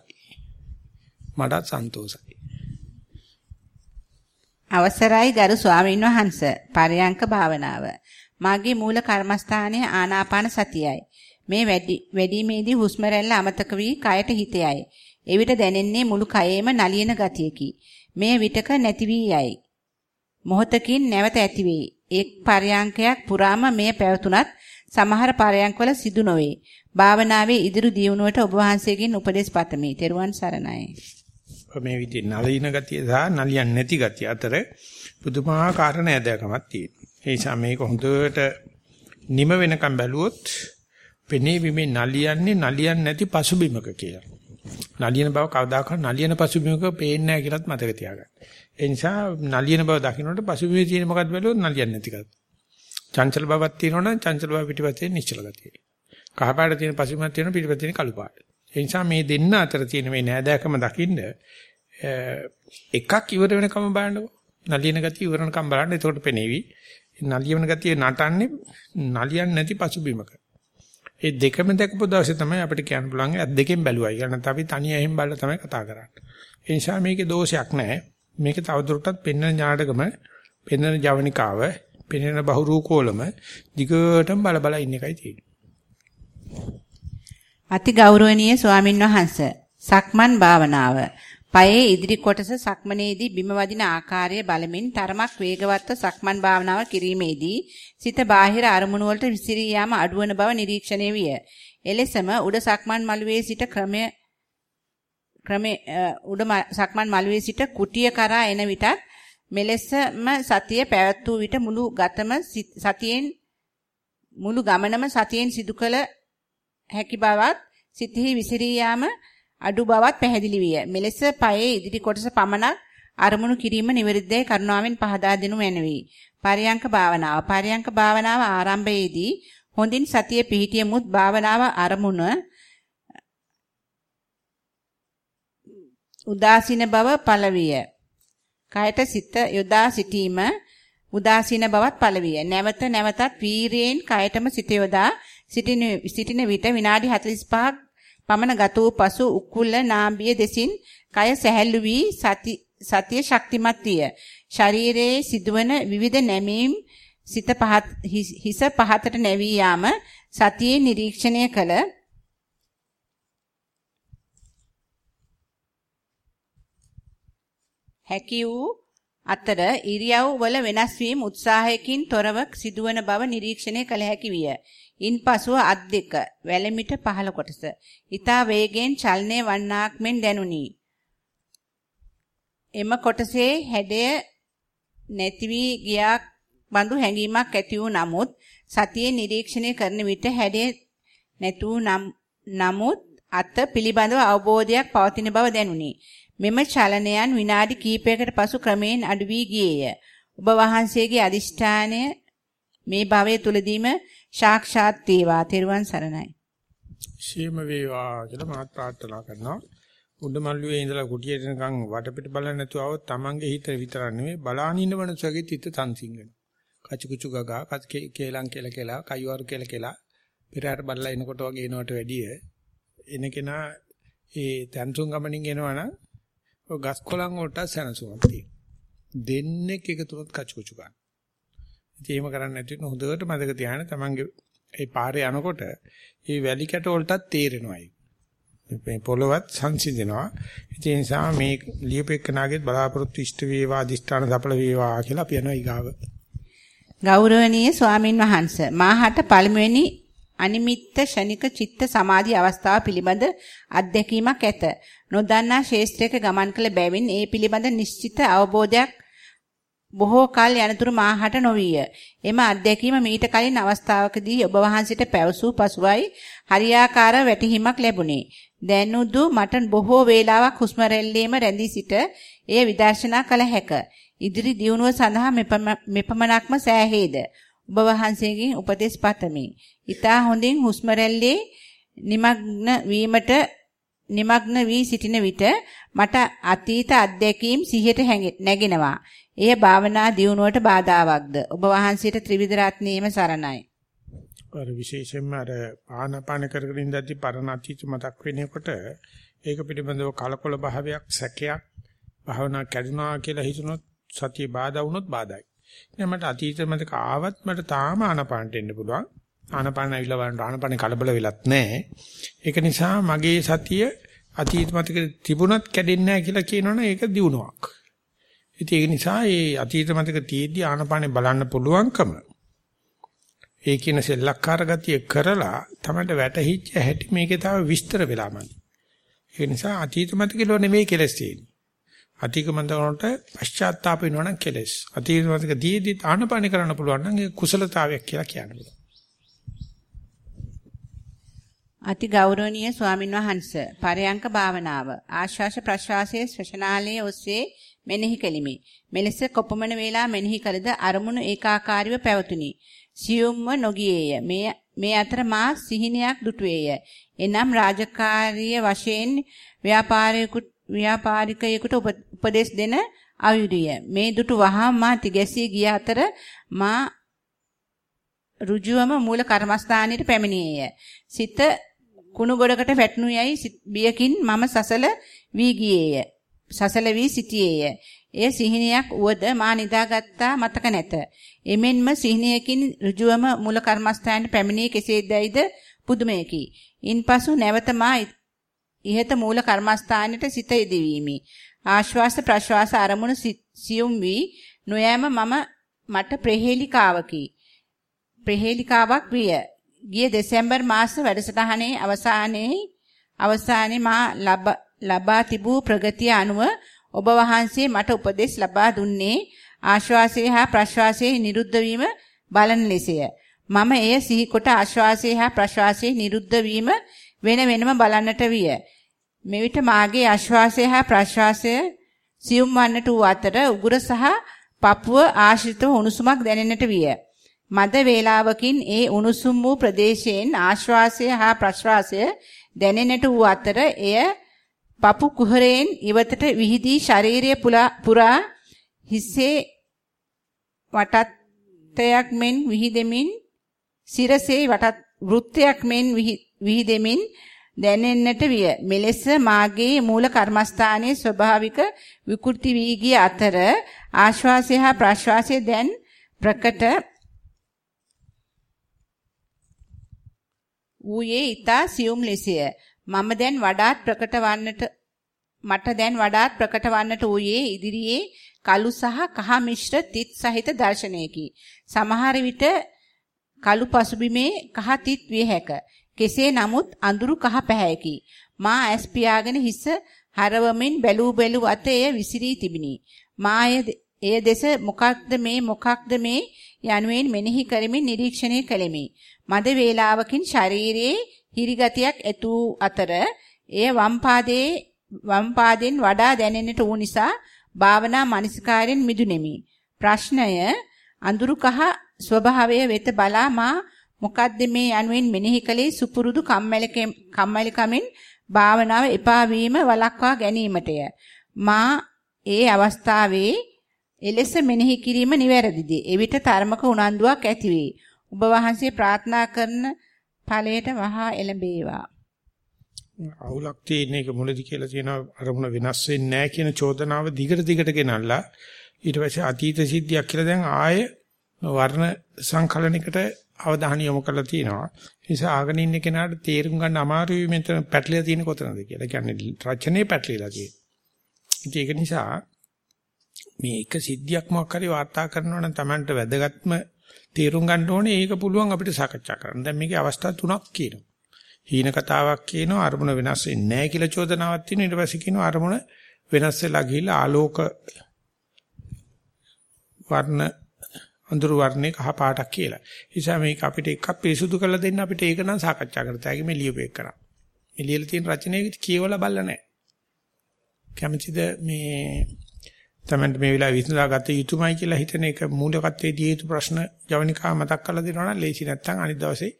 මටත් සන්තෝසයි. අවසරයි ගරු ස්වාමීන් වහන්ස. පරයන්ක භාවනාව. මාගේ මූල කර්මස්ථානයේ ආනාපාන සතියයි. මේ වැඩි වැඩිමේදී හුස්ම රැල්ල අමතක වී කයට හිත යයි. එවිට දැනෙන්නේ මුළු කයේම නලියන ගතියකි. මේ විටක නැති වී යයි. මොහොතකින් නැවත ඇති වේ එක් පරයන්කයක් පුරාම මේ පැවතුනත් සමහර පරයන්කවල සිදු නොවේ භාවනාවේ ඉදිරි දියුණුවට ඔබ වහන්සේගෙන් උපදෙස් පතමි තෙරුවන් සරණයි මේ විදිහේ නලින ගතිය සහ නලියන් නැති ගතිය අතර පුදුමාකාර නෑදෑකමක් තියෙනවා. ඒ නිසා මේක හොඳට නිම වෙනකම් බැලුවොත් පෙනේ විමේ නලියන්නේ නලියන් නැති පසුබිමක කියලා. නලියන බව කවදාකවත් නලියන පසුබිමක පේන්නේ නැහැ කියලාත් මතක තියාගන්න. ඒ නිසා නලියන බව දකින්නට පසුබිමේ තියෙන මොකක්ද බැලුවොත් නලියන්නේ නැති කත. චංචල බවක් තියෙනවනම් චංචල බව පිටිපස්සේ නිශ්චල ගතිය. කහපාට තියෙන පසුබිමක් තියෙන පිටිපස්සේ තියෙන කළු පාට. ඒ නිසා මේ දෙන්න අතර තියෙන මේ නෑදෑකම දකින්න එකක් ඉවර වෙනකම් බලන්නකො. නලියන ගතිය ඉවර වෙනකම් බලන්න. එතකොට පෙනේවි. නලියන ගතිය නටන්නේ නලියන්නේ නැති පසුබිමක. ඒ දෙකම දැකපු දවසේ තමයි අපිට කියන්න පුළුවන් අත් දෙකෙන් බැලුවයි. කියලා නැත්නම් අපි තනියෙන් බලලා තමයි කතා කරන්නේ. ඒ නිසා මේකේ දෝෂයක් නැහැ. මේක තවදුරටත් පෙන්වන ඥාඩකම පෙන්වන ජවනිකාව පෙන්වන බහුරූකෝලම දිගටම බල බල ඉන්න එකයි තියෙන්නේ. අති ගෞරවනීය ස්වාමින් වහන්සේ සක්මන් භාවනාව පයේ ඉදිරි කොටස සක්මනේදී බිම වදින ආකාරය බලමින් තරමක් වේගවත්ව සක්මන් භාවනාව කිරීමේදී සිත බාහිර අරමුණු වලට විසිරී යාම අඩුවන බව නිරීක්ෂණය විය. එලෙසම උඩ සක්මන් මළුවේ සිට ක්‍රමය ක්‍රමේ උඩ සක්මන් මළුවේ සිට කුටිය කරා එන විටත් මෙලෙසම සතිය පැවැත් වූ විට මුළු ගතම සතියෙන් මුළු ගමනම සතියෙන් සිදු කළ හැකි බවත් සිතෙහි විසිරී යාම අඩු බවත් පැහැදිලි විය. මෙලෙස පයේ ඉදිරි කොටස පමණක් අරමුණු කිරීම නිවැරදිදයි කරුණාවෙන් පහදා දෙනු මැනවි. පරියංක භාවනාව. පරියංක භාවනාව ආරම්භයේදී හොඳින් සතිය පිහිටියමුත් භාවනාව අරමුණ උදාසීන බව පළවිය. කයට සිත යොදා සිටීම උදාසීන බවත් පළවිය. නැවත නැවතත් වීරියෙන් කයටම සිත යොදා සිටින සිටින විට විනාඩි 45ක් පමණ ගත වූ පසු උකුල නාභිය දෙසින් කය සැහැල්ලු වී සති සතිය ශක්තිමත් විය. ශරීරයේ සිදුවන විවිධ නැමීම් සිත පහත් හිස පහතට නැවී යාම සතියේ නිරීක්ෂණය කළ හැකි වූ අතර ඉරියව් වල වෙනස් වීම උත්සාහයකින් තොරව සිදුවන බව නිරීක්ෂණය කළ හැකි විය. ඉන්පසුව අත් දෙක වැලමිට පහළ කොටස. ඊතා වේගෙන් චලනය වන්නාක් මෙන් දැනුනි. එම කොටසේ හැඩය නැති වී ගියා බඳු හැඟීමක් ඇති වූ නමුත් සතියේ නිරීක්ෂණය කරන විට හැඩය නැතු නමුත් අත පිළිබඳව අවබෝධයක් පවතින බව දැනුනි. මෙම චලනයන් විනාඩි කිහිපයකට පසු ක්‍රමයෙන් අඩු වී ගියේය. ඔබ වහන්සේගේ අදිෂ්ඨානය මේ භවයේ තුලදීම සාක්ෂාත් වේවා. තෙරුවන් සරණයි. ශීම වේවා කියලා මාත් ප්‍රාර්ථනා කරනවා. උඩමල්ලුවේ ඉඳලා කුටියට නිකන් වටපිට බලන්නේ නැතුව આવොත් Tamange හිත විතරක් නෙමෙයි බලාන ඉන්න මනුස්සයගේ හිත තන්සිං වෙනවා. කචු කුචු ගගා කච කේලම් කියලා කියලා කයවරු කියලා කියලා පෙරහැර බලලා එනකොට වගේ එනවට වැඩිය එන කෙනා ඒ තන්සුන් ගමනින් එනවනම් ඔය ගස් කොළන් වලට සැනසුමක් තියෙනවා. දෙන්නේ එකතුවත් කචු කුචු ගන්න. ඉතින් එහෙම කරන්නේ නැති වෙන හොඳට මතක තියාගන්න Tamange ඒ පාරේ යනකොට ඒ වැලි කැට වලටත් තේරෙනවා ඒක. මේ පොළවත් සංසිඳනවා. ඒ නිසා මේ ලියපෙකනාගේ බලාපොරොත්තු ඉෂ්ට වේවා අදිෂ්ඨාන සඵල වේවා කියලා අපි යනවා ඊගාව. ගෞරවනීය ස්වාමින් වහන්සේ මාහට පළමුවෙනි අනිමිත්ත ෂණික චිත්ත සමාධි අවස්ථාව පිළිබඳ අත්දැකීමක් ඇත. නොදන්නා ශේෂ්ත්‍රයක ගමන් කළ බැවින් ඒ පිළිබඳ නිශ්චිත අවබෝධයක් බොහෝ කල යනතුරු මාහට නොවිය. එම අත්දැකීම මීට කලින් අවස්ථාවකදී ඔබ වහන්සේට පැවසූ පසුවයි හරියාකාර වැටහීමක් ලැබුණේ. දැනුදු මට බොහෝ වේලාවක් හුස්ම රැල්ලේම රැඳී සිට එය විදර්ශනා කළ හැක. ඉදිරි දියුණුව සඳහා මෙපමණක්ම සෑහේද. ඔබ වහන්සේගෙන් උපදෙස් පතමි. ඊතා හොඳින් හුස්ම රැල්ලේ নিমগ্ন වීමට নিমগ্ন වී සිටින විට මට අතීත අත්දැකීම් සිහියට නැගෙනවා. එය භාවනා දියුණුවට බාධාවත්ද? ඔබ වහන්සේට ත්‍රිවිධ රත්නයේම සරණයි. අර විශේෂයෙන්ම අර ආනාපාන කරගෙන ඉඳද්දි පරණ අතීත මතක් වෙනකොට ඒක පිළිබඳව කලකොල භාවයක් සැකයක් භාවනා කැඩුනා කියලා හිතුනොත් සතිය බාධා වුණොත් බාධායි. දැන් මට අතීත මතක ආවත් මට තාම ආනාපානට එන්න පුළුවන්. ආනාපාන ඇවිල්ලා බලන්න ආනාපානේ කලබල වෙලත් නැහැ. ඒක නිසා මගේ සතිය අතීත මතක තිබුණත් කැඩෙන්නේ නැහැ කියලා කියනවනේ ඒක දිනුවක්. ඉතින් ඒ නිසා මේ අතීත මතක තියෙද්දි ආනාපානේ බලන්න පුළුවන්කම ඒ කියන සෙල්ලක්කාර ගතිය කරලා තමයි වැටහිච්ච හැටි මේකේ තව විස්තර වෙලා මදි. ඒ නිසා අතීත මතකේ ලෝ නෙමෙයි කෙලස් තියෙන්නේ. අතීත මතකනට පශ්චාත්තාප වෙනවා නම් කෙලස්. අතීත මතක දීදී ආනපාන කරන්න පුළුවන් නම් ඒක කුසලතාවයක් කියලා කියන්න අති ගෞරවනීය ස්වාමින් වහන්සේ පරයන්ක භාවනාව ආශ්වාස ප්‍රශ්වාසයේ ශ්වසනාලයේ ඔස්සේ මෙනෙහි කෙලිමි. මෙලෙස කොපමණ වේලා මෙනෙහි කළද අරමුණු ඒකාකාරීව පැවතුණි. සියුම්ව නොගියේය. මේ මේ අතර මා සිහිනයක් දුටුවේය. එනම් රාජකාරීය වශයෙන් ව්‍යාපාරිකයෙකුට ව්‍යාපාරිකයෙකුට උපදෙස් දෙන අයුරිය. මේ දුටු වහා මා තිගැසී ගිය අතර මා ඍජුවම මූල කර්මස්ථානයේ පැමිණියේය. සිත කුණු ගොඩකට වැටුණු යයි බියකින් මම සසල වී ගියේය. සසල වී සිටියේය. එය සිහිනයක් වුවද මා නිදාගත්තා මතක නැත. එමෙන්ම සිහිනයකින් ඍජුවම මූල කර්මස්ථානයේ පැමිණී කෙසේදයිද පුදුමයකි. ඉන්පසු නැවත මා ඉහත මූල කර්මස්ථානයේ සිත යෙදවීමි. ආශ්වාස ප්‍රශ්වාස අරමුණු සියුම් වී නොයෑම මම මට ප්‍රහේලිකාවකි. ප්‍රහේලිකාවක් විය. ගිය දෙසැම්බර් මාස වැඩසටහනේ අවසානයේ අවසානයේ මා ලබා තිබූ ප්‍රගතිය අනුව ඔබ වහන්සේ මට උපදෙස් ලබා දුන්නේ ආශ්වාසය හා ප්‍රශ්වාසයේ නිරුද්ධ වීම බලන ලෙසය. මම එය සිහිකොට ආශ්වාසය හා ප්‍රශ්වාසයේ නිරුද්ධ වීම වෙන වෙනම බලන්නට විය. මෙවිට මාගේ ආශ්වාසය හා ප්‍රශ්වාසය සියුම් වන්නට වූ අතර උගුර සහ පපුව ආශ්‍රිතව උණුසුමක් දැනෙන්නට විය. මද වේලාවකින් ඒ උණුසුම් වූ ප්‍රදේශයෙන් ආශ්වාසය හා ප්‍රශ්වාසය දැනෙන්නට වූ අතර එය පපු කුහරයෙන් ඉවතට විහිදී ශරීරය පුරා හිස්සේ වටත්යක් මෙන් විහිදෙමින් සිරසේ වටත් වෘත්තයක් මෙන් විහිදෙමින් දැනෙන්නට විය. මෙලෙස මාගේ මූල කර්මස්ථානයේ ස්වභාවික විකෘති වී ගිය අතර ආශ්වාසය හා ප්‍රශ්වාසය දැන් ප්‍රකට ඌයේ ඊතා සියුම් ලෙසය. මම දැන් වඩාත් ප්‍රකට වන්නට මට දැන් වඩාත් ප්‍රකට වන්නට ඌයේ ඉදිරියේ කළු සහ කහ මිශ්‍ර තිත් සහිත දර්ශනයකි. සමහර විට කළු පසුබිමේ කහ තිත් විය හැක. කෙසේ නමුත් අඳුරු කහ පැහැයකි. මා ඇස් පියාගෙන හිස හරවමින් බැලූ බැලූ අත එය විසිරී තිබිනි. මා එය දෙස මොකක්ද මේ මොකක්ද මේ යනුවෙන් මෙනෙහි කරමින් නිරීක්ෂණය කළෙමි. මද වේලාවකින් ශරීරයේ හිරිගතියක් ඇතු අතර එය වම් පාදයේ වම් පාදෙන් වඩා දැනෙන්නට වූ නිසා භාවනා මනසිකාරයෙන් මිදුනේමි. ප්‍රශ්නය අඳුරු කහ ස්වභාවය වෙත බලා මා මොකද්ද මේ යනුවෙන් මෙනෙහි කළේ සුපුරුදු කම්මැලිකමින් භාවනාව එපා වීම වළක්වා ගැනීමටය. මා ඒ අවස්ථාවේ එලෙස මෙනෙහි කිරීම නිවැරදිද? එවිට ධර්මක උනන්දුවක් ඇතිවේ. ඔබ වහන්සේ ප්‍රාර්ථනා කරන ඵලයට වහා එළඹේවා. අවුලක් තියෙන එක මුලදි කියලා තියෙනවා අරමුණ වෙනස් වෙන්නේ නැහැ කියන චෝදනාව දිගට දිගට ගෙනල්ලා ඊට පස්සේ අතීත සිද්ධියක් කියලා දැන් ආය වර්ණ සංකලනයකට අවධානය යොමු කරලා තියෙනවා. ඒ නිසා ආගෙන ඉන්න කෙනාට තේරුම් ගන්න අමාරුයි මෙතන පැටලලා තියෙන කොතනද කියලා. කියන්නේ රචනයේ පැටලලා තියෙන්නේ. ඒක නිසා මේ එක සිද්ධියක් මොකක් හරි වාර්තා කරනවා නම් Tamanට වැදගත්ම තේරුම් ගන්න ඕනේ ඒක පුළුවන් අපිට සාකච්ඡා කරන්න. දැන් මේකේ අවස්ථා තුනක් කියනවා. හීන කතාවක් කියනවා අරමුණ වෙනස් වෙන්නේ නැහැ කියලා චෝදනාවක් තියෙනවා. ඊට පස්සේ කියනවා අරමුණ වෙනස් වෙලා ගිහිල්ලා ආලෝක වර්ණ අඳුරු වර්ණේ කහ පාටක් කියලා. ඒ නිසා මේක අපිට එකක් පිරිසුදු කරලා දෙන්න අපිට ඒක නම් සාකච්ඡා කරත හැකි මේ ලියුපේක් කරා. මේ ලියලා තියෙන රචනයේ කියවලා බලලා නැහැ. කැමතිද මේ තමයි මේ වෙලාවේ විසඳා ගත යුතුමයි කියලා හිතන එක මූලිකත්වයේ දී යුතු ප්‍රශ්න ජවනිකා මතක් කරලා දෙනවා නම් ලේසි නැත්නම් අනිත් දවසේ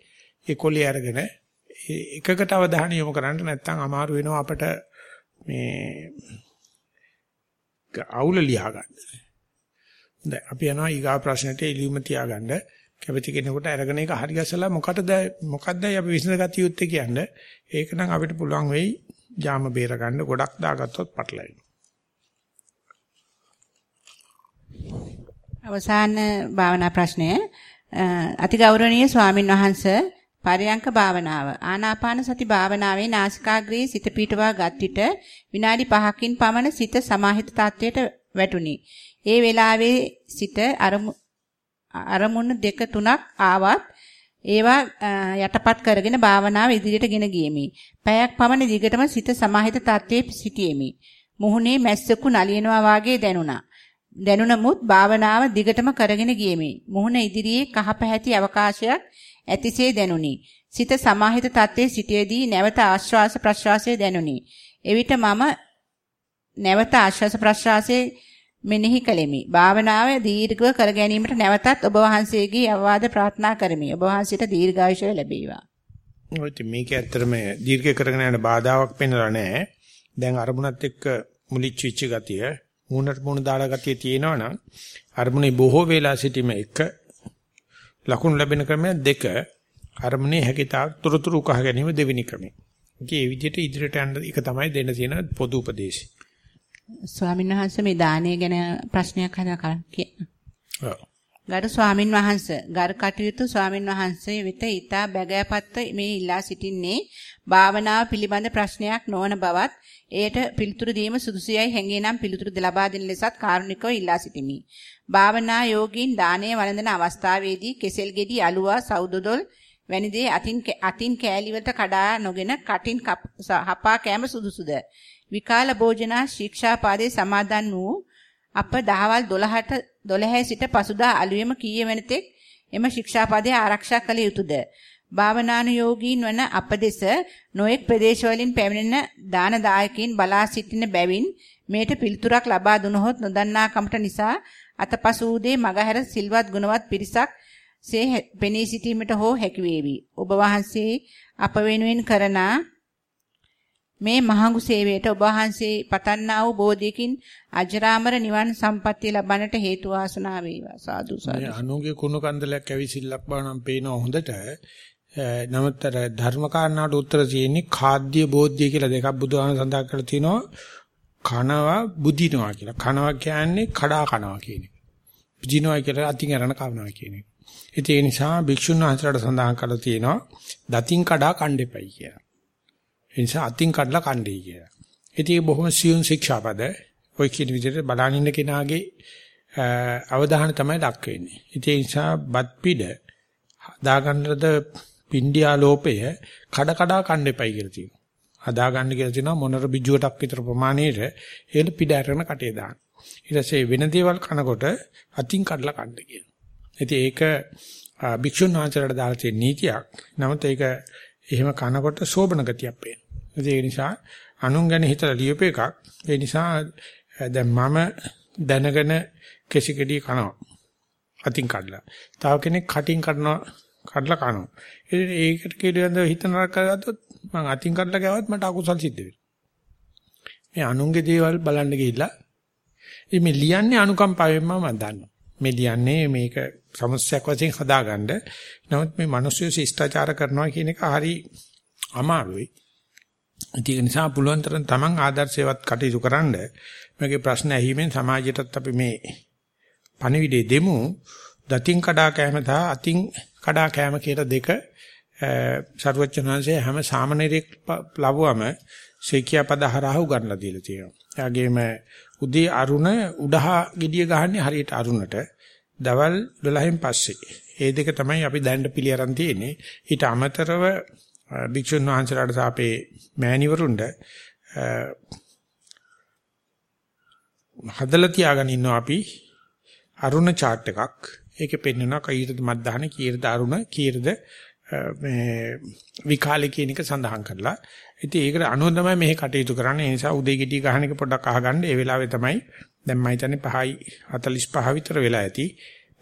ඒ කොලිය අරගෙන එකකට අවධානය යොමු කරන්න නැත්නම් අමාරු වෙනවා අපට මේ අවුල ලියා ගන්න. දැන් අපි යනවා ඊගා ප්‍රශ්නෙට එළියුම තියාගන්න. කැපති කෙනෙකුට අරගෙන ඒක හරි ගැසලා මොකටද මොකද්දයි අපි විසඳගatiya යුත්තේ කියන්නේ. ඒක නම් අපිට පුළුවන් වෙයි ජාම බේර ගන්න. ගොඩක් දාගත්තොත් පටලැවෙනවා. අවසාන භාවනා ප්‍රශ්නය. අතිගෞරවනීය ස්වාමින් වහන්සේ පරයන්ක භාවනාව. ආනාපාන සති භාවනාවේ නාසිකාග්‍රයේ සිත පීටවා ගත් විට විනාඩි 5කින් පමණ සිත සමාහිත තත්වයට වැටුණි. ඒ වෙලාවේ සිත අරමුණු දෙක තුනක් ආවත් ඒවා යටපත් කරගෙන භාවනාව ඉදිරියට ගෙන ගියෙමි. පැයක් පමණ දිගටම සිත සමාහිත තත්වයේ සිටියෙමි. මුහුණේ මැස්සකු නලියනවා වාගේ දැනුණා. දැනුණමුත් භාවනාව දිගටම කරගෙන ගියෙමි. මුහුණ ඉදිරියේ කහ පැහැති අවකාශයක් ඇතිසේ දැනුනි. සිත සමාහිත තත්ත්වයේ සිටියේදී නැවත ආශ්වාස ප්‍රශ්වාසය දැනුනි. එවිට මම නැවත ආශ්වාස ප්‍රශ්වාසයේ මෙනෙහි කළෙමි. භාවනාව දීර්ඝව කර ගැනීමට නැවතත් ඔබ වහන්සේගේ අවවාද ප්‍රාර්ථනා කරමි. ඔබ වහන්සේට දීර්ඝායුෂ ලැබේවා. ඔය මේක ඇත්තටම දීර්ඝ කරගෙන යන බාධාවක් පෙන්වලා නැහැ. දැන් අරමුණත් එක්ක මුලිච්ච විච්ච ගතිය, මූණට මූණ දාලා ගතිය තියෙනවනම් අරමුණේ බොහෝ වේලා සිටීම එක ලකුණු ලැබෙන ක්‍රමය දෙක අරමුණේ හැකිතාක් තොරතුරු කහ ගැනීම දෙවෙනි ක්‍රමය. ඉතින් ඒ විදිහට ඉදිරියට යන්න එක තමයි දෙන්න තියෙන පොදු උපදේශය. ස්වාමීන් වහන්සේ මේ දානය ගැන ප්‍රශ්නයක් අහලා කියන්න. ඔව්. ගරු ස්වාමින් වහන්සේ ගරු කටයුතු ස්වාමින් වහන්සේ වෙත ඊතා බැගෑපත්ත මේ ඉල්ලා සිටින්නේ භාවනාව පිළිබඳ ප්‍රශ්නයක් නොවන බවත් එයට පිළිතුරු දීම සුදුසුයයි හැඟේනම් පිළිතුරු ලබා දෙන ලෙසත් කාරුණිකව ඉල්ලා සිටිමි. භාවනා යෝගීන් දානය වළඳන අවස්ථාවේදී කෙසෙල් ගෙඩි අලුවා සවුදොදොල් වැනි දේ අතින් අතින් කෑලි වලට කඩා නොගෙන කටින් හපා කෑම සුදුසුද? විකාල භෝජනා ශික්ෂාපාදේ සමාදන් වූ අප දහවල් 12ට 12 සිට පසුදා අලුයම කීය වෙනතෙක් එම ශික්ෂාපදයේ ආරක්ෂා කළ යුතුයද? භාවනානුයෝගීන් වන අප දෙස නොඑක් ප්‍රදේශවලින් පැමිණෙන දාන දායකයින් බලා සිටින බැවින් මේට පිළිතුරක් ලබා දුනහොත් නොදන්නා කමට නිසා අතපසු උදේ මගහැර සිල්වත් ගුණවත් පිරිසක් සේ පෙනී සිටීමට හෝ හැකි වේවි. ඔබ වහන්සේ අප වෙනුවෙන් කරන මේ මහඟු සේවයට ඔබ වහන්සේ පතන්නා වූ බෝධියකින් අජරාමර නිවන් සම්පත්තිය ලබන්නට හේතු වාසනා වේවා සාදු සාදු. මේ අනුගේ කුණු කන්දලයක් ඇවිසිල්ලක් බවනම් පේනවා හොඳට. නමුත් අර ධර්ම කාරණාවට උත්තර තියෙන්නේ ખાද්‍ය බෝධ්‍ය කියලා දෙකක් බුදුහාම සඳහන් කරලා තිනවා. කනවා බුදිනවා කියලා. කනවා කියන්නේ කඩා කනවා කියන එක. බුදිනවා කියලා අතින් අරන කනවා කියන එක. ඒ නිසා භික්ෂුන් වහන්සේලාට සඳහන් කරලා තියෙනවා දතින් කඩා කණ්ඩෙපයි කියලා. ඒ නිසා අතින් කඩලා කණ්ඩේ කියලා. ඉතින් බොහොම සියුම් ශික්ෂාපද ඔය කියන විදිහට බලනින්න කෙනාගේ අවධානය තමයි ලක් වෙන්නේ. ඒ නිසා බත් පිඩ හදාගන්නද පින්ඩියා ලෝපය කඩ කඩා කණ්ඩෙපයි කියලා තියෙනවා. හදාගන්න කියලා තියෙනවා මොනර බිජුවටක් විතර ප්‍රමාණයට ඒල පිඩ ඇරගෙන කටේ දාන්න. ඊට පස්සේ වෙන දේවල් කනකොට අතින් කඩලා කන්න කියනවා. ඉතින් ඒක භික්ෂුන් වහන්සේලාට දාලා තියෙන නීතියක්. නමුත් ඒක එහෙම කනකොට සෝබන ගතියක් පේනවා. ඒ නිසා අනුන් ගැන හිතලා ලියපු එකක්. ඒ නිසා දැන් මම දැනගෙන කෙසිකඩිය කනවා. අතින් කඩලා. තව කෙනෙක් කටින් කඩනවා කඩලා කනවා. ඒකට කියලාඳ හිත නරක කරගත්තොත් මං අතින් කඩලා ගාවත් මට අකුසල් සිද්ධ වෙනවා. මේ අනුන්ගේ දේවල් බලන්න ගිහිල්ලා ඉතින් මේ ලියන්නේ අනුකම්පාවෙන්ම මම දන්නවා. මේ ලියන්නේ මේක සමස්තයක් වශයෙන් හදාගන්න. නමුත් මේ මිනිස්සු ශිෂ්ටාචාර කරනවා කියන එක හරි අමාරුයි. ඒක නිසා පුළුවන් තරම් Taman ආදර්ශයවත් කටයුතු කරන්න මේකේ ප්‍රශ්න ඇහිීමෙන් සමාජයටත් අපි මේ පණිවිඩය දෙමු. දතින් කඩා කෑම සහ අතින් කඩා කෑම කියලා දෙක සර්වචනංශයේ හැම සාමනීරෙක් ලැබුවම ශේකියා පද හරහා උගන්ලා දීලා තියෙනවා. එයාගේම උදේ අරුණ උඩහා gediya ගහන්නේ හරියට අරුණට. දවල් 12න් පස්සේ. ඒ දෙක තමයි අපි දැනට පිළිඅරන් තියෙන්නේ. ඊට අමතරව භික්ෂුන් වහන්සේලාට සාපේ මෑණිවරුන්ට හදලා තියාගෙන ඉන්නවා අපි අරුණ chart එකක්. ඒකේ පෙන්වනවා කීයද මත්දහන කීයද අරුණ කීයද මේ විකාලේ කියන එක සඳහන් කරලා. ඉතින් ඒකට අනුව තමයි මෙහි කටයුතු කරන්නේ. ඒ නිසා උදේ ගෙඩි ගහන එක පොඩ්ඩක් අහගන්න. ඒ වෙලාවේ තමයි දැන් මම හිතන්නේ 5යි 45 විතර වෙලා ඇති.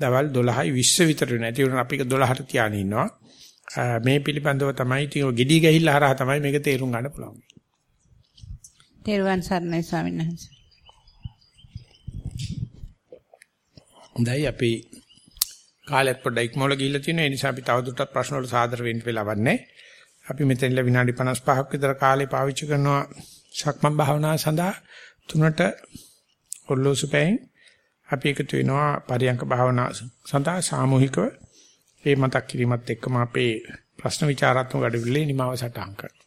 දවල් 12යි 20 විතර වෙනවා. ඒ උන අපි 12ට තියාගෙන ඉන්නවා. මේ පිළිබඳව තමයි ඔය ගෙඩි ගහිල්ලා හරහා තමයි මේක තේරුම් ගන්න පුළුවන්. තේරුවන් සරණයි ස්වාමීන් වහන්සේ. හොඳයි අපි කාලයක් පොඩ්ඩක් ඉක්මවල ගිහිල්ලා තියෙනවා. ඒ නිසා අපි තවදුරටත් ප්‍රශ්න වලට සාදර වෙන්න වෙලාවක් නැහැ. අපි මෙතනilla විනාඩි 55ක් විතර කාලේ පාවිච්චි කරනවා සක්මන් භාවනාව සඳහා තුනට ඔල්ලෝසු පැයෙන් අපි එකතු වෙනවා පරියංක භාවනාව සඳහා සාමූහිකව මේ මතක් කිරීමත් එක්කම අපේ ප්‍රශ්න විචාරාත්මක වැඩවිලේ නිමාව සටහන් කරනවා.